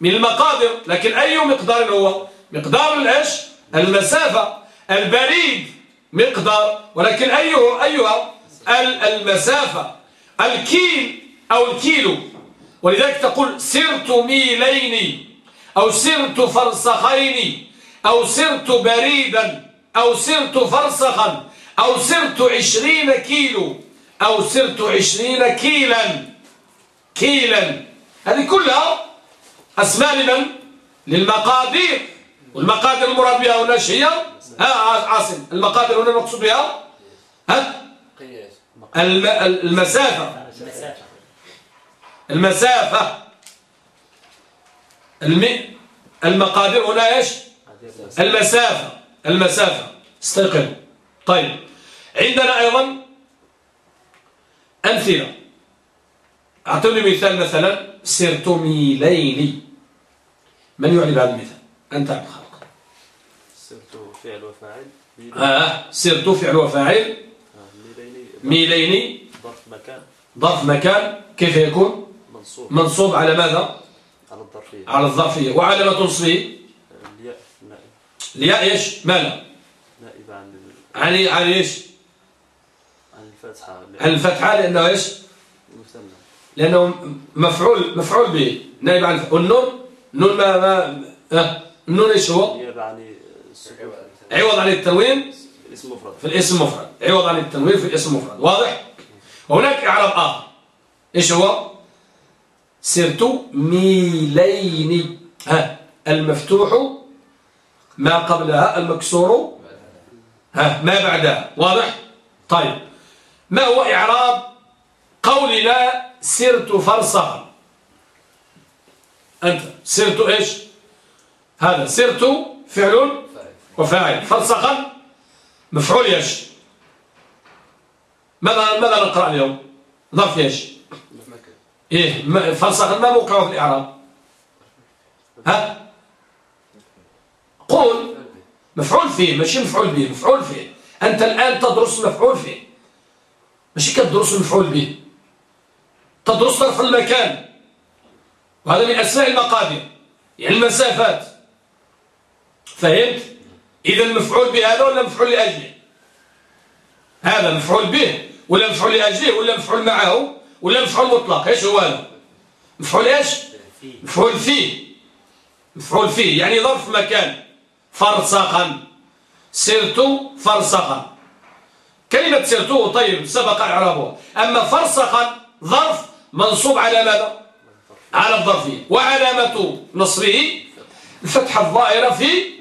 من المقادير لكن أي مقدار هو؟ مقدار الإيش؟ المسافة. البريد مقدار ولكن أيه أيها المسافة الكيل أو الكيلو. ولذلك تقول سرت ميلين أو سرت فرسخين أو سرت بريدا أو سرت فرسخا أو سرت عشرين كيلو أو سرت عشرين كيلا. كيلا. هذه كلها أسماء لمن؟ للمقادير. والمقادير المراد بها هنا هي؟ ها عاصم. المقادير هنا المقصود بها؟ ها؟ المسافة. المسافة. المقادير هنا إيش؟ المسافة. المسافة. استيقظ. طيب. عندنا أيضا أمثلة. أعطوني مثال مثلا سرت ميلين من يعرف هذا المثال؟ أنت عبد
فعل وفاعل.
آه سرت فعل وفاعل. ميلين.
ظرف مكان.
ظرف مكان. كيف يكون؟
منصوب.
منصوب على ماذا؟
على الظرفية.
على الظرفية. وعلامة نصبه
الياء
الياء إيش؟ مالا
نائب عن
عن عن إيش؟
عن الفتحة.
عن الفتحة لأنه إيش؟
المثنى.
لأنه مفعول مفعول به. نائب عن والنون؟ نون ما ما آه. النون إيش هو؟
نيابة عن السكون
عوض عن التنوين
الاسم
في الاسم مفرد. عوض عن التنوين في الاسم مفرد. واضح؟ هناك إعراب آخر. إيش هو؟ سرت ميلين. ها المفتوح ما قبلها المكسور ها ما بعدها. واضح؟ طيب. ما هو إعراب قولنا سرت فرسخا أنت. سرت إيش؟ هذا. سرت فعل وفاعل. فرسخا مفعول يش ماذا ماذا نقرأ اليوم؟ ظرف يش إيه فرسخا ما موقعه في الإعراب؟ ها؟ قول. مفعول فيه ماشي مفعول به مفعول فيه. أنت الآن تدرس مفعول فيه. ماشي كتدرس مفعول به. تدرس طرف المكان. وهذا من أسماء المقادير يعني المسافات. فهمت؟ إذا المفعول به هذا ولا مفعول لأجله؟ هذا مفعول به ولا مفعول لأجله ولا مفعول معه ولا مفعول مطلق. إيش هو هذا؟ مفعول إيش؟ مفعول فيه. مفعول فيه. يعني ظرف مكان. فرسخا. سرت فرسخا. كلمة سرته طيب سبق إعرابها أما فرسخا ظرف منصوب على ماذا؟ على الظرفية وعلامة نصره الفتحة الظاهرة في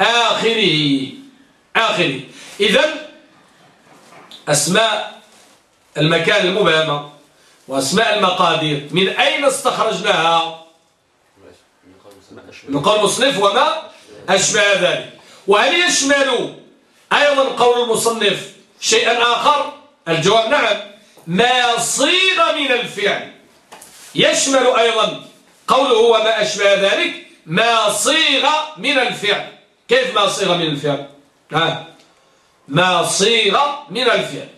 آخره آخره إذا أسماء المكان المبهمة وأسماء المقادير من أين استخرجناها؟ من قول المصنف وما أشبه ذلك. وهل يشمل أيضا قول المصنف شيئا آخر؟ الجواب نعم. ما صيغ من الفعل. يشمل أيضا قوله وما أشبه ذلك. ما صيغ من الفعل. كيف ما صيغ من الفعل؟ ها؟ ما صيغ من الفعل.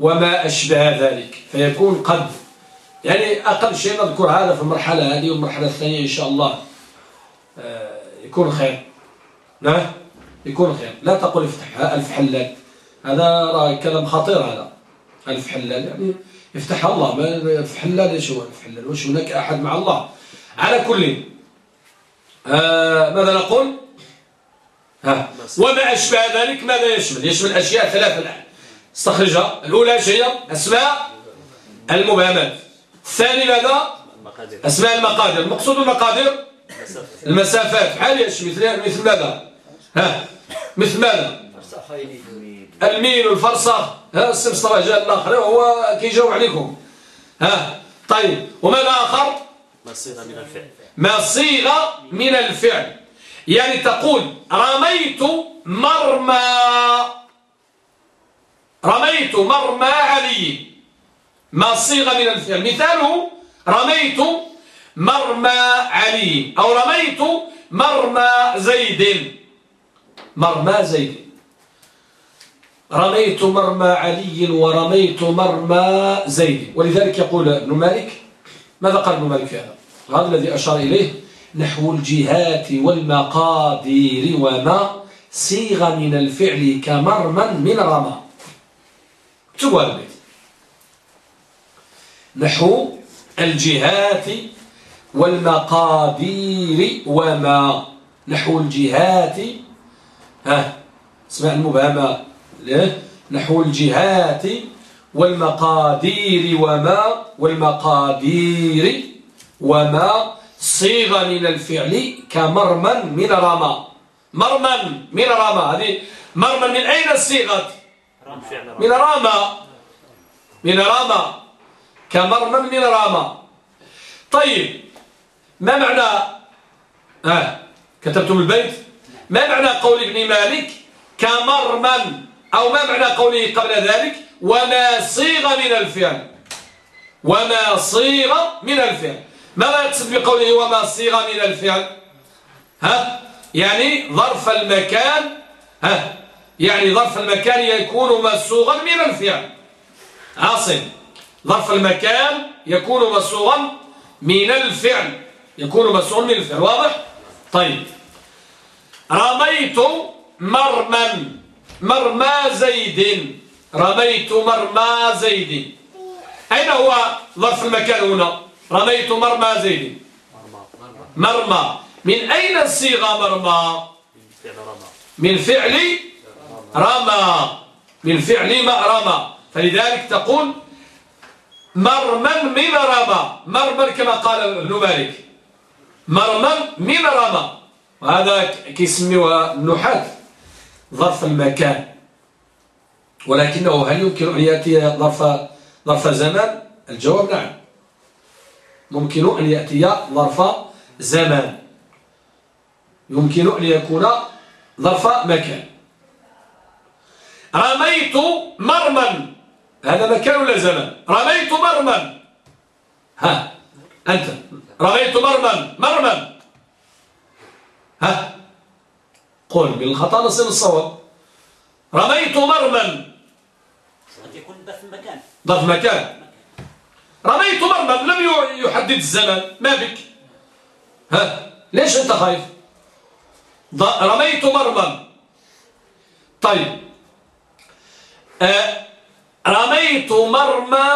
وما أشبه ذلك. فيكون قد يعني أقل شيء نذكر هذا في المرحلة هذه والمرحلة الثانية إن شاء الله. آه، يكون خير. نعم يكون خير. لا تقول افتحها ألف حلال. هذا راه كلام خطير هذا. ألف حلال. يعني يفتحها الله. ما ألف حلال؟ إيش هو ألف حلال؟ وش هناك أحد مع الله؟ على كل. آه ماذا نقول؟ ها. وما أشبه ذلك ماذا يشمل. يشمل أشياء ثلاثة الآن. استخرجها. الأولى شيء أسماء المبهمات. الثاني ماذا؟
المقادير.
أسماء المقادير. المقصود بالمقادير؟
مسافة
المسافات. بحال إيش مثل مثل ماذا؟ ها. مثل ماذا؟ الميل والفرصة ها السمسطرة جاء الآخر. هو كيجاوب عليكم. ها. طيب. وماذا آخر؟
ما صيغ من الفعل.
ما صيغ من الفعل. يعني تقول رميت مرمى رميت مرمى علي. ما صيغ من الفعل. مثاله رميت مرمى علي أو رميت مرمى زيد. مرمى زيد. رميت مرمى علي ورميت مرمى زيد. ولذلك يقول ابن مالك ماذا قال ابن مالك هذا؟ هذا الذي أشار إليه نحو الجهات والمقادير وما صيغ من الفعل كمرمى من رمى. اكتبوا البيت. نحو الجهات والمقادير وما. نحو الجهات. ها اسماء المبهمة. نحو الجهات والمقادير وما. والمقادير وما. صيغ من الفعل كمرمى من رمى مرمى من رمى هذه مرمى من أين الصيغة؟ من رمى من رمى كمرمى من رمى طيب ما معنى؟ آه كتبتم البيت. ما معنى قول ابن مالك كمرمى أو ما معنى قوله قبل ذلك؟ وما صيغ من الفعل. وما صيغ من الفعل. ماذا يقصد بقوله وما صيغ من الفعل. ها؟ يعني ظرف المكان ها؟ يعني ظرف المكان يكون مسوغا من الفعل. عاصم ظرف المكان يكون مسوغا من الفعل. يكون مسؤول من الفعل واضح؟ طيب. رميت مرما مرمى زيد. رميت مرمى زيد. أين هو ظرف المكان هنا؟ رميت مرمى زيد. مرمى من أين الصيغة مرمى؟ من فعل رمى. من فعل ما رمى. فلذلك تقول مرما من رمى. مرما كما قال ابن مالك. مرما من رمى. وهذا كيسميوها النحاة ظرف المكان. ولكنه هل يمكن أن يأتي ظرف ظرف زمان؟ الجواب نعم. ممكن أن يأتي ظرف زمان. يمكن أن يكون ظرف مكان. رميت مرما هذا مكان ولا زمان؟ رميت مرما ها أنت. رميت مرما مرما ها قل بالخطأ نصير الصواب رميت مرما
قد يكون ظرف مكان.
ظرف مكان. رميت مرما لم يحدد الزمان ما بك؟ ها؟ ليش أنت خايف؟ رميت مرما طيب. آه رميت مرمى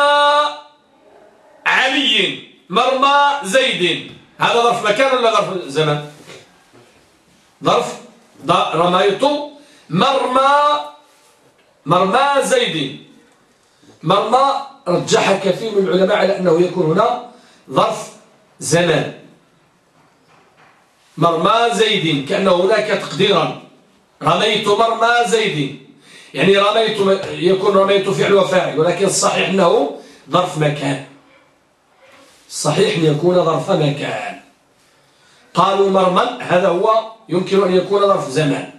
علي مرمى زيد هذا ظرف مكان ولا ظرف زمان ظرف؟ رميت مرمى مرمى زيد مرمى رجح كثير من العلماء على أنه يكون هنا ظرف زمان. مرمى زيد كأنه هناك تقديرا. رميت مرمى زيد. يعني رميت يكون رميت فعل وفاعل ولكن الصحيح أنه ظرف مكان. صحيح أن يكون ظرف مكان. قالوا مرمى هذا هو يمكن أن يكون ظرف زمان.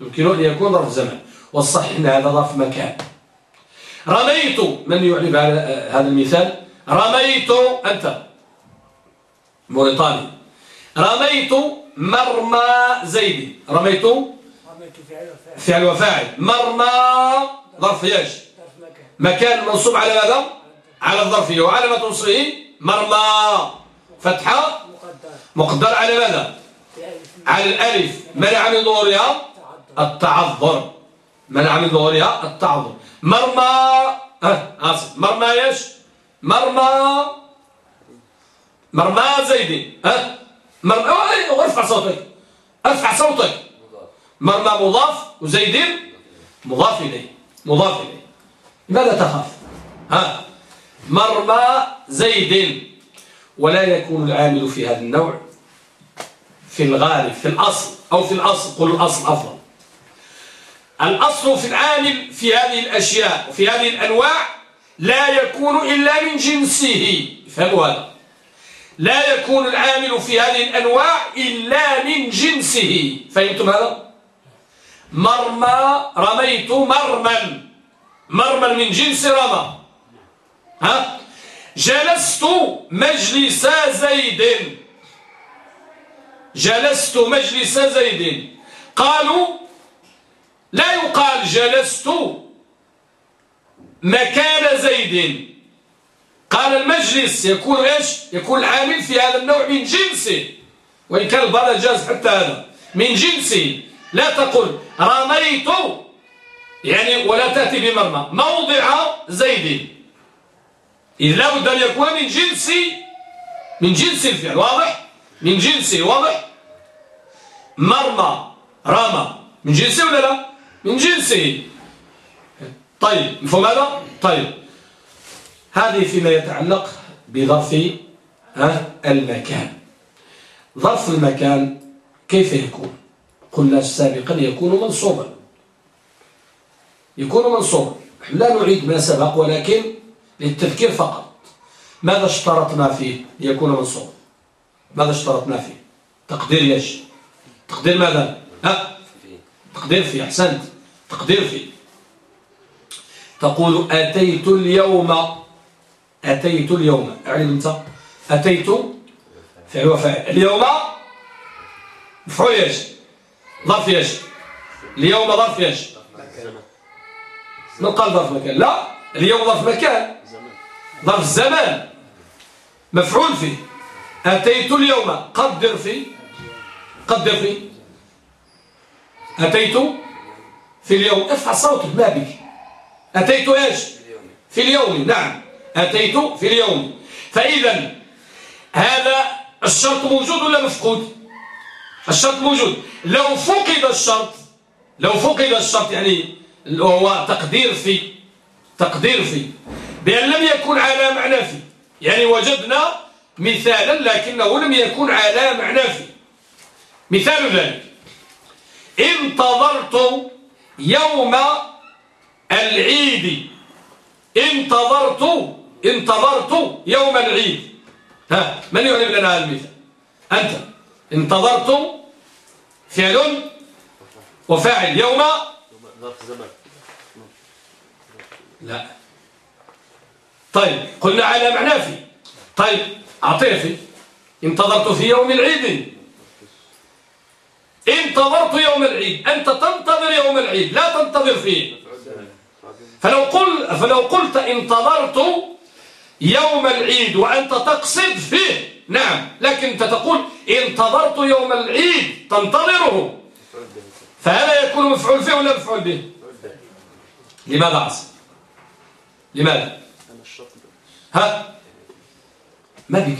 يمكن أن يكون ظرف زمان. والصحيح أن هذا ظرف مكان. رميت من يعرف هذا المثال؟ رميت أنت موريطاني رميت مرمى زيد. رميت؟ فعل وفاعل. مرمى ظرف إيش؟ مكان. منصوب على ماذا؟ على الظرفيه وعلامه نصبه مرمى. فتحه مقدر. على ماذا؟ على الألف. منع من ظهورها؟ التعذر. منع من ظهورها؟ التعذر. مرمى آه آسف. مرمى إيش؟ مرمى مرمى زيد ها مرمى ارفع صوتك. ارفع صوتك. مرمى مضاف وزيد مضاف إليه مضاف إليه. لماذا تخاف؟ ها؟ مرمى زيد. ولا يكون العامل في هذا النوع في الغالب في الأصل أو في الأصل قل الأصل أفضل. الأصل في العامل في هذه الأشياء وفي هذه الأنواع لا يكون إلا من جنسه. فهموا هذا. لا يكون العامل في هذه الأنواع إلا من جنسه. فهمتم هذا؟ مرمى رميت مرما مرما من جنس رمى. ها؟ جلست مجلس زيد. جلست مجلس زيد. قالوا لا يقال جلست مكان زيد. قال المجلس يكون إيش؟ يكون العامل في هذا النوع من جنسه وإن كان البعض جاز حتى هذا. من جنسه لا تقل رميت. يعني ولا تأتي بمرمى. موضع زيد. إذ لا بد أن يكون من جنس. من جنس الفعل. واضح؟ من جنسه واضح؟ مرمى. رمى. من جنسه ولا لا؟ من جنسه طيب مفهوم هذا طيب هذه فيما يتعلق بظرف المكان ظرف المكان كيف يكون قلنا سابقا يكون منصوبا يكون منصوبا لا نعيد ما سبق ولكن للتذكير فقط ماذا اشترطنا فيه ليكون منصوبا ماذا اشترطنا فيه تقدير يش تقدير ماذا ها تقدير فيه احسنت تقدير فيه تقول أتيت اليوم أتيت اليوم. اعلم أنت. أتيت فعل وفاعل اليوم مفعول إيش ظرف إيش اليوم ظرف إيش من قال ظرف مكان. لا اليوم ظرف مكان. ظرف الزمان مفعول فيه. أتيت اليوم. قدر في قدر في أتيت في اليوم. ارفع صوتك ما بك أتيت إيش؟ في اليوم. نعم. أتيت في اليوم. فإذا هذا الشرط موجود ولا مفقود؟ الشرط موجود. لو فقد الشرط لو فقد الشرط يعني هو تقدير في تقدير في بأن لم يكن على معنى في. يعني وجدنا مثالا لكنه لم يكن على معنى في. مثال ذلك. انتظرت يوم العيد. انتظرت انتظرت يوم العيد. ها من يعلم لنا هذا المثال؟ أنت. انتظرت فعل وفاعل. يوم؟ لا. طيب قلنا على معنى في طيب أعطيه في انتظرت في يوم العيد. انتظرت يوم العيد أنت تنتظر يوم العيد لا تنتظر فيه. فلو, قل فلو قلت انتظرت يوم العيد وأنت تقصد فيه نعم لكن أنت تقول انتظرت يوم العيد تنتظره. فهذا يكون مفعول فيه ولا مفعول به؟ لماذا عصر لماذا؟ ها؟ ما بك.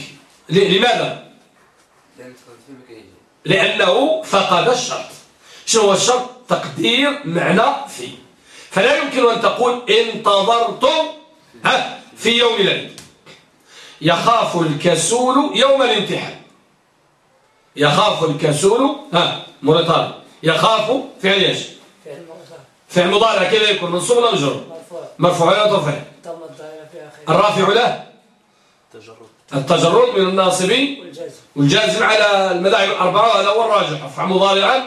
لماذا؟ لأنه فقد الشرط. شنو هو الشرط؟ تقدير معنى في فلا يمكن أن تقول انتظرت ها في يوم العيد. يخاف الكسول يوم الامتحان. يخاف الكسول ها مريطان يخاف فعل إيش؟ فعل مضارع. كذا يكون منصوب ولا مجرور مرفوع. ولا مرفوع الرافع له؟ التجرد من الناصب والجازم. على المذاهب الأربعة وهذا هو الراجح. افعل مضارعا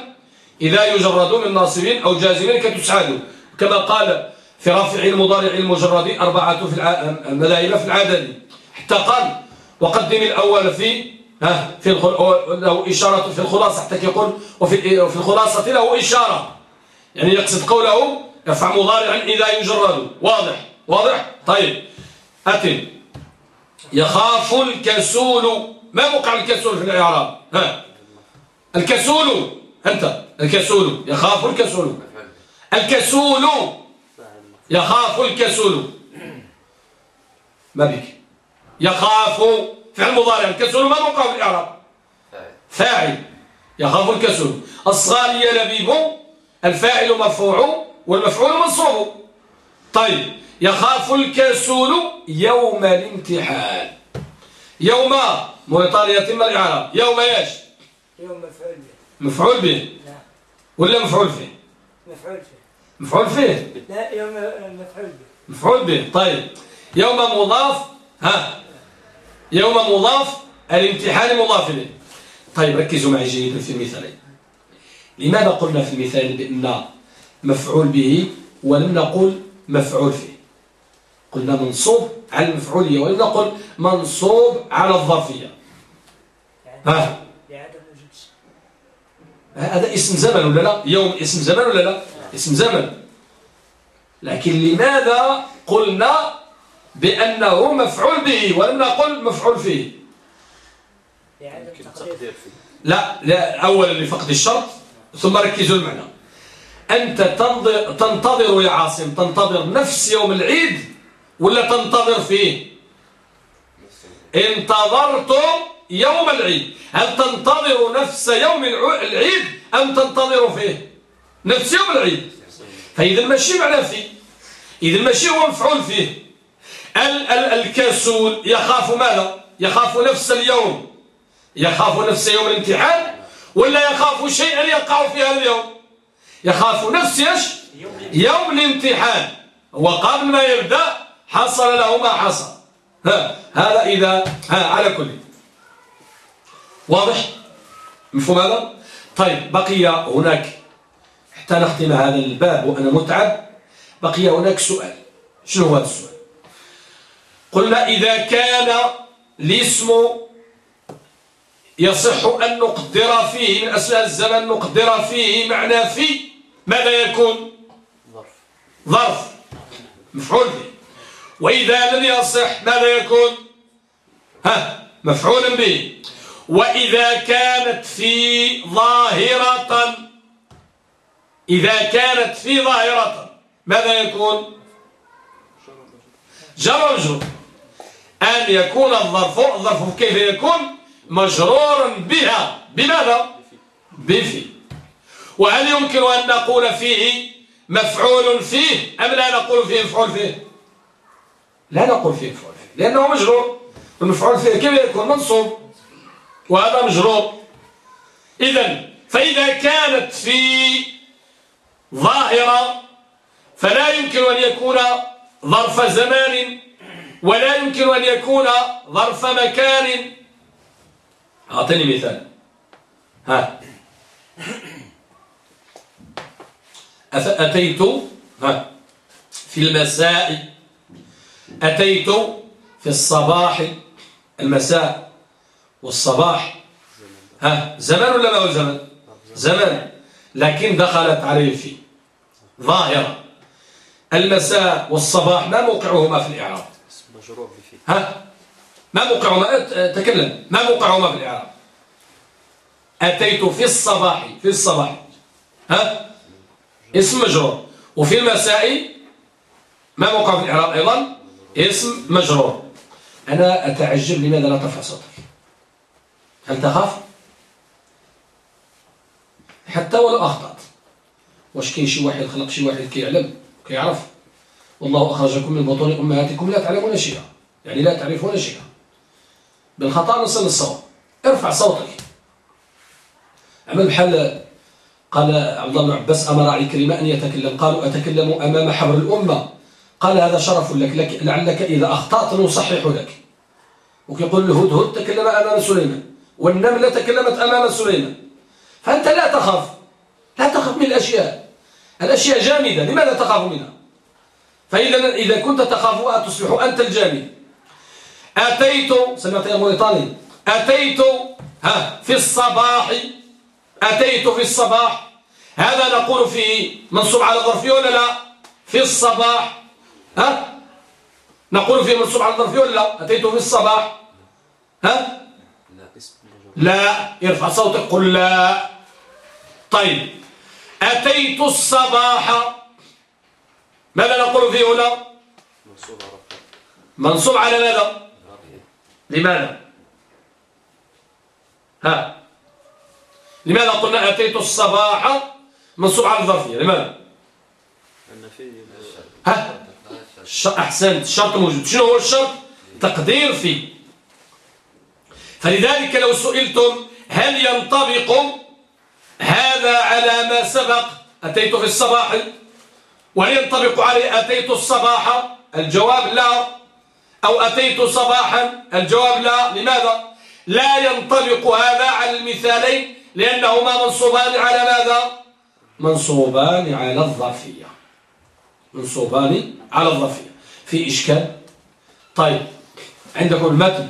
إذا يجرد من ناصب أو جازم كتسعد كما قال في رفع المضارع المجرد أربعة في المذاهب في العدد. حتى قال وقدم الأول في ها في له إشارة في الخلاصة. حتى يقول؟ وفي في الخلاصة له إشارة. يعني يقصد قوله يفعل مضارعا إذا يجرد واضح واضح؟ طيب أتي. يخاف الكسول. ما وقع الكسول في الإعراب؟ ها. الكسول. أنت. الكسول. يخاف الكسول. الكسول. يخاف الكسول. ما بك يخاف فعل مضارع. الكسول ما وقع في الإعراب. فاعل. يخاف الكسول. الصغار لبيب الفاعل مرفوع والمفعول منصوب. طيب. يخاف الكسول يوم الامتحان. يوم مولطان يتم الإعراب. يوم إيش؟
يوم مفعول به.
مفعول به؟
نعم.
ولا مفعول فيه؟
مفعول فيه.
مفعول فيه.
لا يوم مفعول به.
مفعول به. طيب. يوم مضاف ها؟ يوم مضاف الامتحان مضاف إليه. طيب ركزوا معي جيدا في المثالين. لماذا قلنا في المثال بأن مفعول به ولم نقل مفعول فيه؟ قلنا منصوب على المفعولية ولم نقل منصوب على الظرفية. ها؟ هذا اسم زمن ولا لا؟ يوم اسم زمن ولا لا؟ اسم زمن. لكن لماذا قلنا بأنه مفعول به ولم نقل مفعول فيه؟ لا, لا أولا لفقد الشرط ثم ركزوا المعنى. أنت تنتظر يا عاصم تنتظر نفس يوم العيد ولا تنتظر فيه؟ انتظرت يوم العيد. هل تنتظر نفس يوم العيد أم تنتظر فيه؟ نفس يوم العيد. فإذا ماشي معنى فيه. إذا ماشي هو مفعول فيه. ال ال الكسول يخاف ماذا؟ يخاف نفس اليوم. يخاف نفس يوم الامتحان ولا يخاف شيئا يقع في هذا اليوم؟ يخاف نفس إيش؟ يوم الامتحان. وقبل ما يبدأ حصل له ما حصل. ها هذا إذا ها على كل. واضح؟ مفهوم هذا؟ طيب بقي هناك حتى نختم هذا الباب وأنا متعب بقي هناك سؤال. شنو هو هذا السؤال؟ قلنا إذا كان الاسم يصح أن نقدر فيه من أسئلة الزمن نقدر فيه معنى في ماذا يكون؟ ظرف. ظرف. مفعول به. وإذا لم يصح ماذا يكون؟ ها مفعول به. وإذا كانت في ظاهرة إذا كانت في ظاهرة ماذا يكون؟ جر مجرور أن يكون الظرف الظرف كيف يكون؟ مجرورا بها. بماذا؟ بفي. وهل يمكن أن نقول فيه مفعول فيه أم لا نقول فيه مفعول فيه؟ لا نقول فيه مفعول فيه لأنه مجرور المفعول فيه كيف يكون؟ منصوب. وهذا مجرور إذا فإذا كانت في ظاهرة فلا يمكن أن يكون ظرف زمان ولا يمكن أن يكون ظرف مكان. أعطني مثال. ها. أتيت ها في المساء أتيت في الصباح المساء والصباح. ها زمان ولا ما هو زمان زمان لكن دخلت عليه في ظاهرة. المساء والصباح ما موقعهما في الإعراب. ها؟ ما موقعهما؟ تكلم. ما موقعهما في الإعراب؟ أتيت في الصباح في الصباح. ها؟ اسم مجرور. وفي المساء ما موقع في الإعراب أيضا؟ اسم مجرور. أنا أتعجب لماذا لا ترفع صوتك. هل تخاف؟ حتى ولو أخطأت. واش كاين شي واحد خلق شي واحد كيعلم كيعرف؟ والله أخرجكم من بطون أمهاتكم لا تعلمون شيئا. يعني لا تعرفون شيئا. بالخطأ نصل الصوت ارفع صوتك. عمل بحال قال عبد الله بن عباس أمر علي كلمة أن يتكلم؟ قالوا أتكلم أمام حبر الأمة. قال هذا شرف لك, لك لعلك إذا أخطأت نصحح لك. وكيقول الهدهد تكلم أمام سليمان. والنملة تكلمت أمام سليمان. فأنت لا تخاف لا تخاف من الأشياء. الأشياء جامدة لماذا تخاف منها؟ فإذا إذا كنت تخافها تصبح أنت الجامد. أتيت سمعت يا موريتاني أتيت ها في الصباح. أتيت في الصباح. هذا نقول فيه منصوب على الظرفية ولا لا؟ في الصباح. ها؟ نقول فيه منصوب على الظرفية ولا لا؟ أتيت في الصباح. ها؟
لا.
ارفع صوتك قل لا. طيب. أتيت الصباح. ماذا نقول فيه هنا؟
منصوب على
ماذا. لماذا؟ ها؟ لماذا قلنا أتيت الصباح؟ منصوب على الظرفية. لماذا؟ ها؟ أحسنت. الشرط موجود. شنو هو الشرط؟ تقدير في فلذلك لو سئلتم هل ينطبق هذا على ما سبق؟ أتيت في الصباح؟ وهل ينطبق عليه أتيت الصباح؟ الجواب لا. أو أتيت صباحا؟ الجواب لا. لماذا؟ لا ينطبق هذا على المثالين لأنهما منصوبان على ماذا؟ منصوبان على الظرفية. منصوبان على الظرفية في إشكال. طيب عندكم المتن.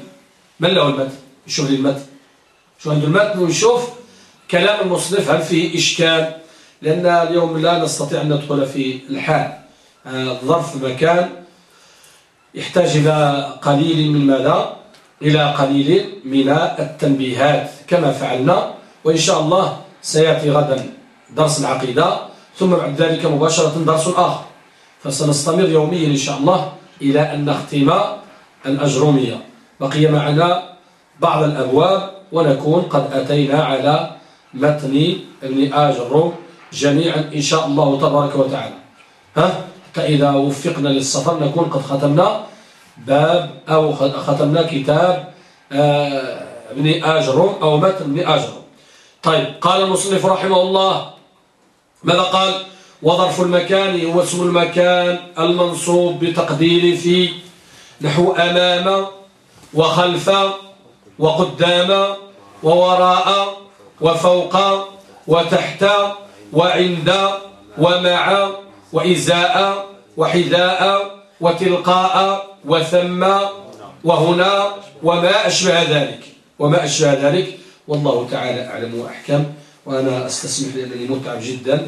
من له المتن؟ نشوف لي المتن. شو عنده المتن ونشوف كلام المصنف هل فيه إشكال؟ لأن اليوم لا نستطيع أن ندخل في الحال. آه، ظرف مكان يحتاج إلى قليل من ماذا إلى قليل من التنبيهات كما فعلنا وإن شاء الله سيأتي غدا درس العقيدة ثم بعد ذلك مباشرة درس آخر. فسنستمر يوميا إن شاء الله إلى أن نختم الأجرومية بقي معنا بعض الأبواب ونكون قد أتينا على متن ابن آج الروم جميعا إن شاء الله تبارك وتعالى. ها؟ فإذا وفقنا للسفر نكون قد ختمنا باب أو ختمنا كتاب آه، ابن آجروم أو متن ابن آجروم طيب قال المصنف رحمه الله ماذا قال؟ وظرف المكان هو اسم المكان المنصوب بتقدير في نحو أمام وخلف وقدام ووراء وفوق وتحت وعند ومع وإزاء وحذاء وتلقاء وثم وهنا وما أشبه ذلك. وما أشبه ذلك. والله تعالى أعلم وأحكم. وأنا أستسمح لأنني متعب جدا.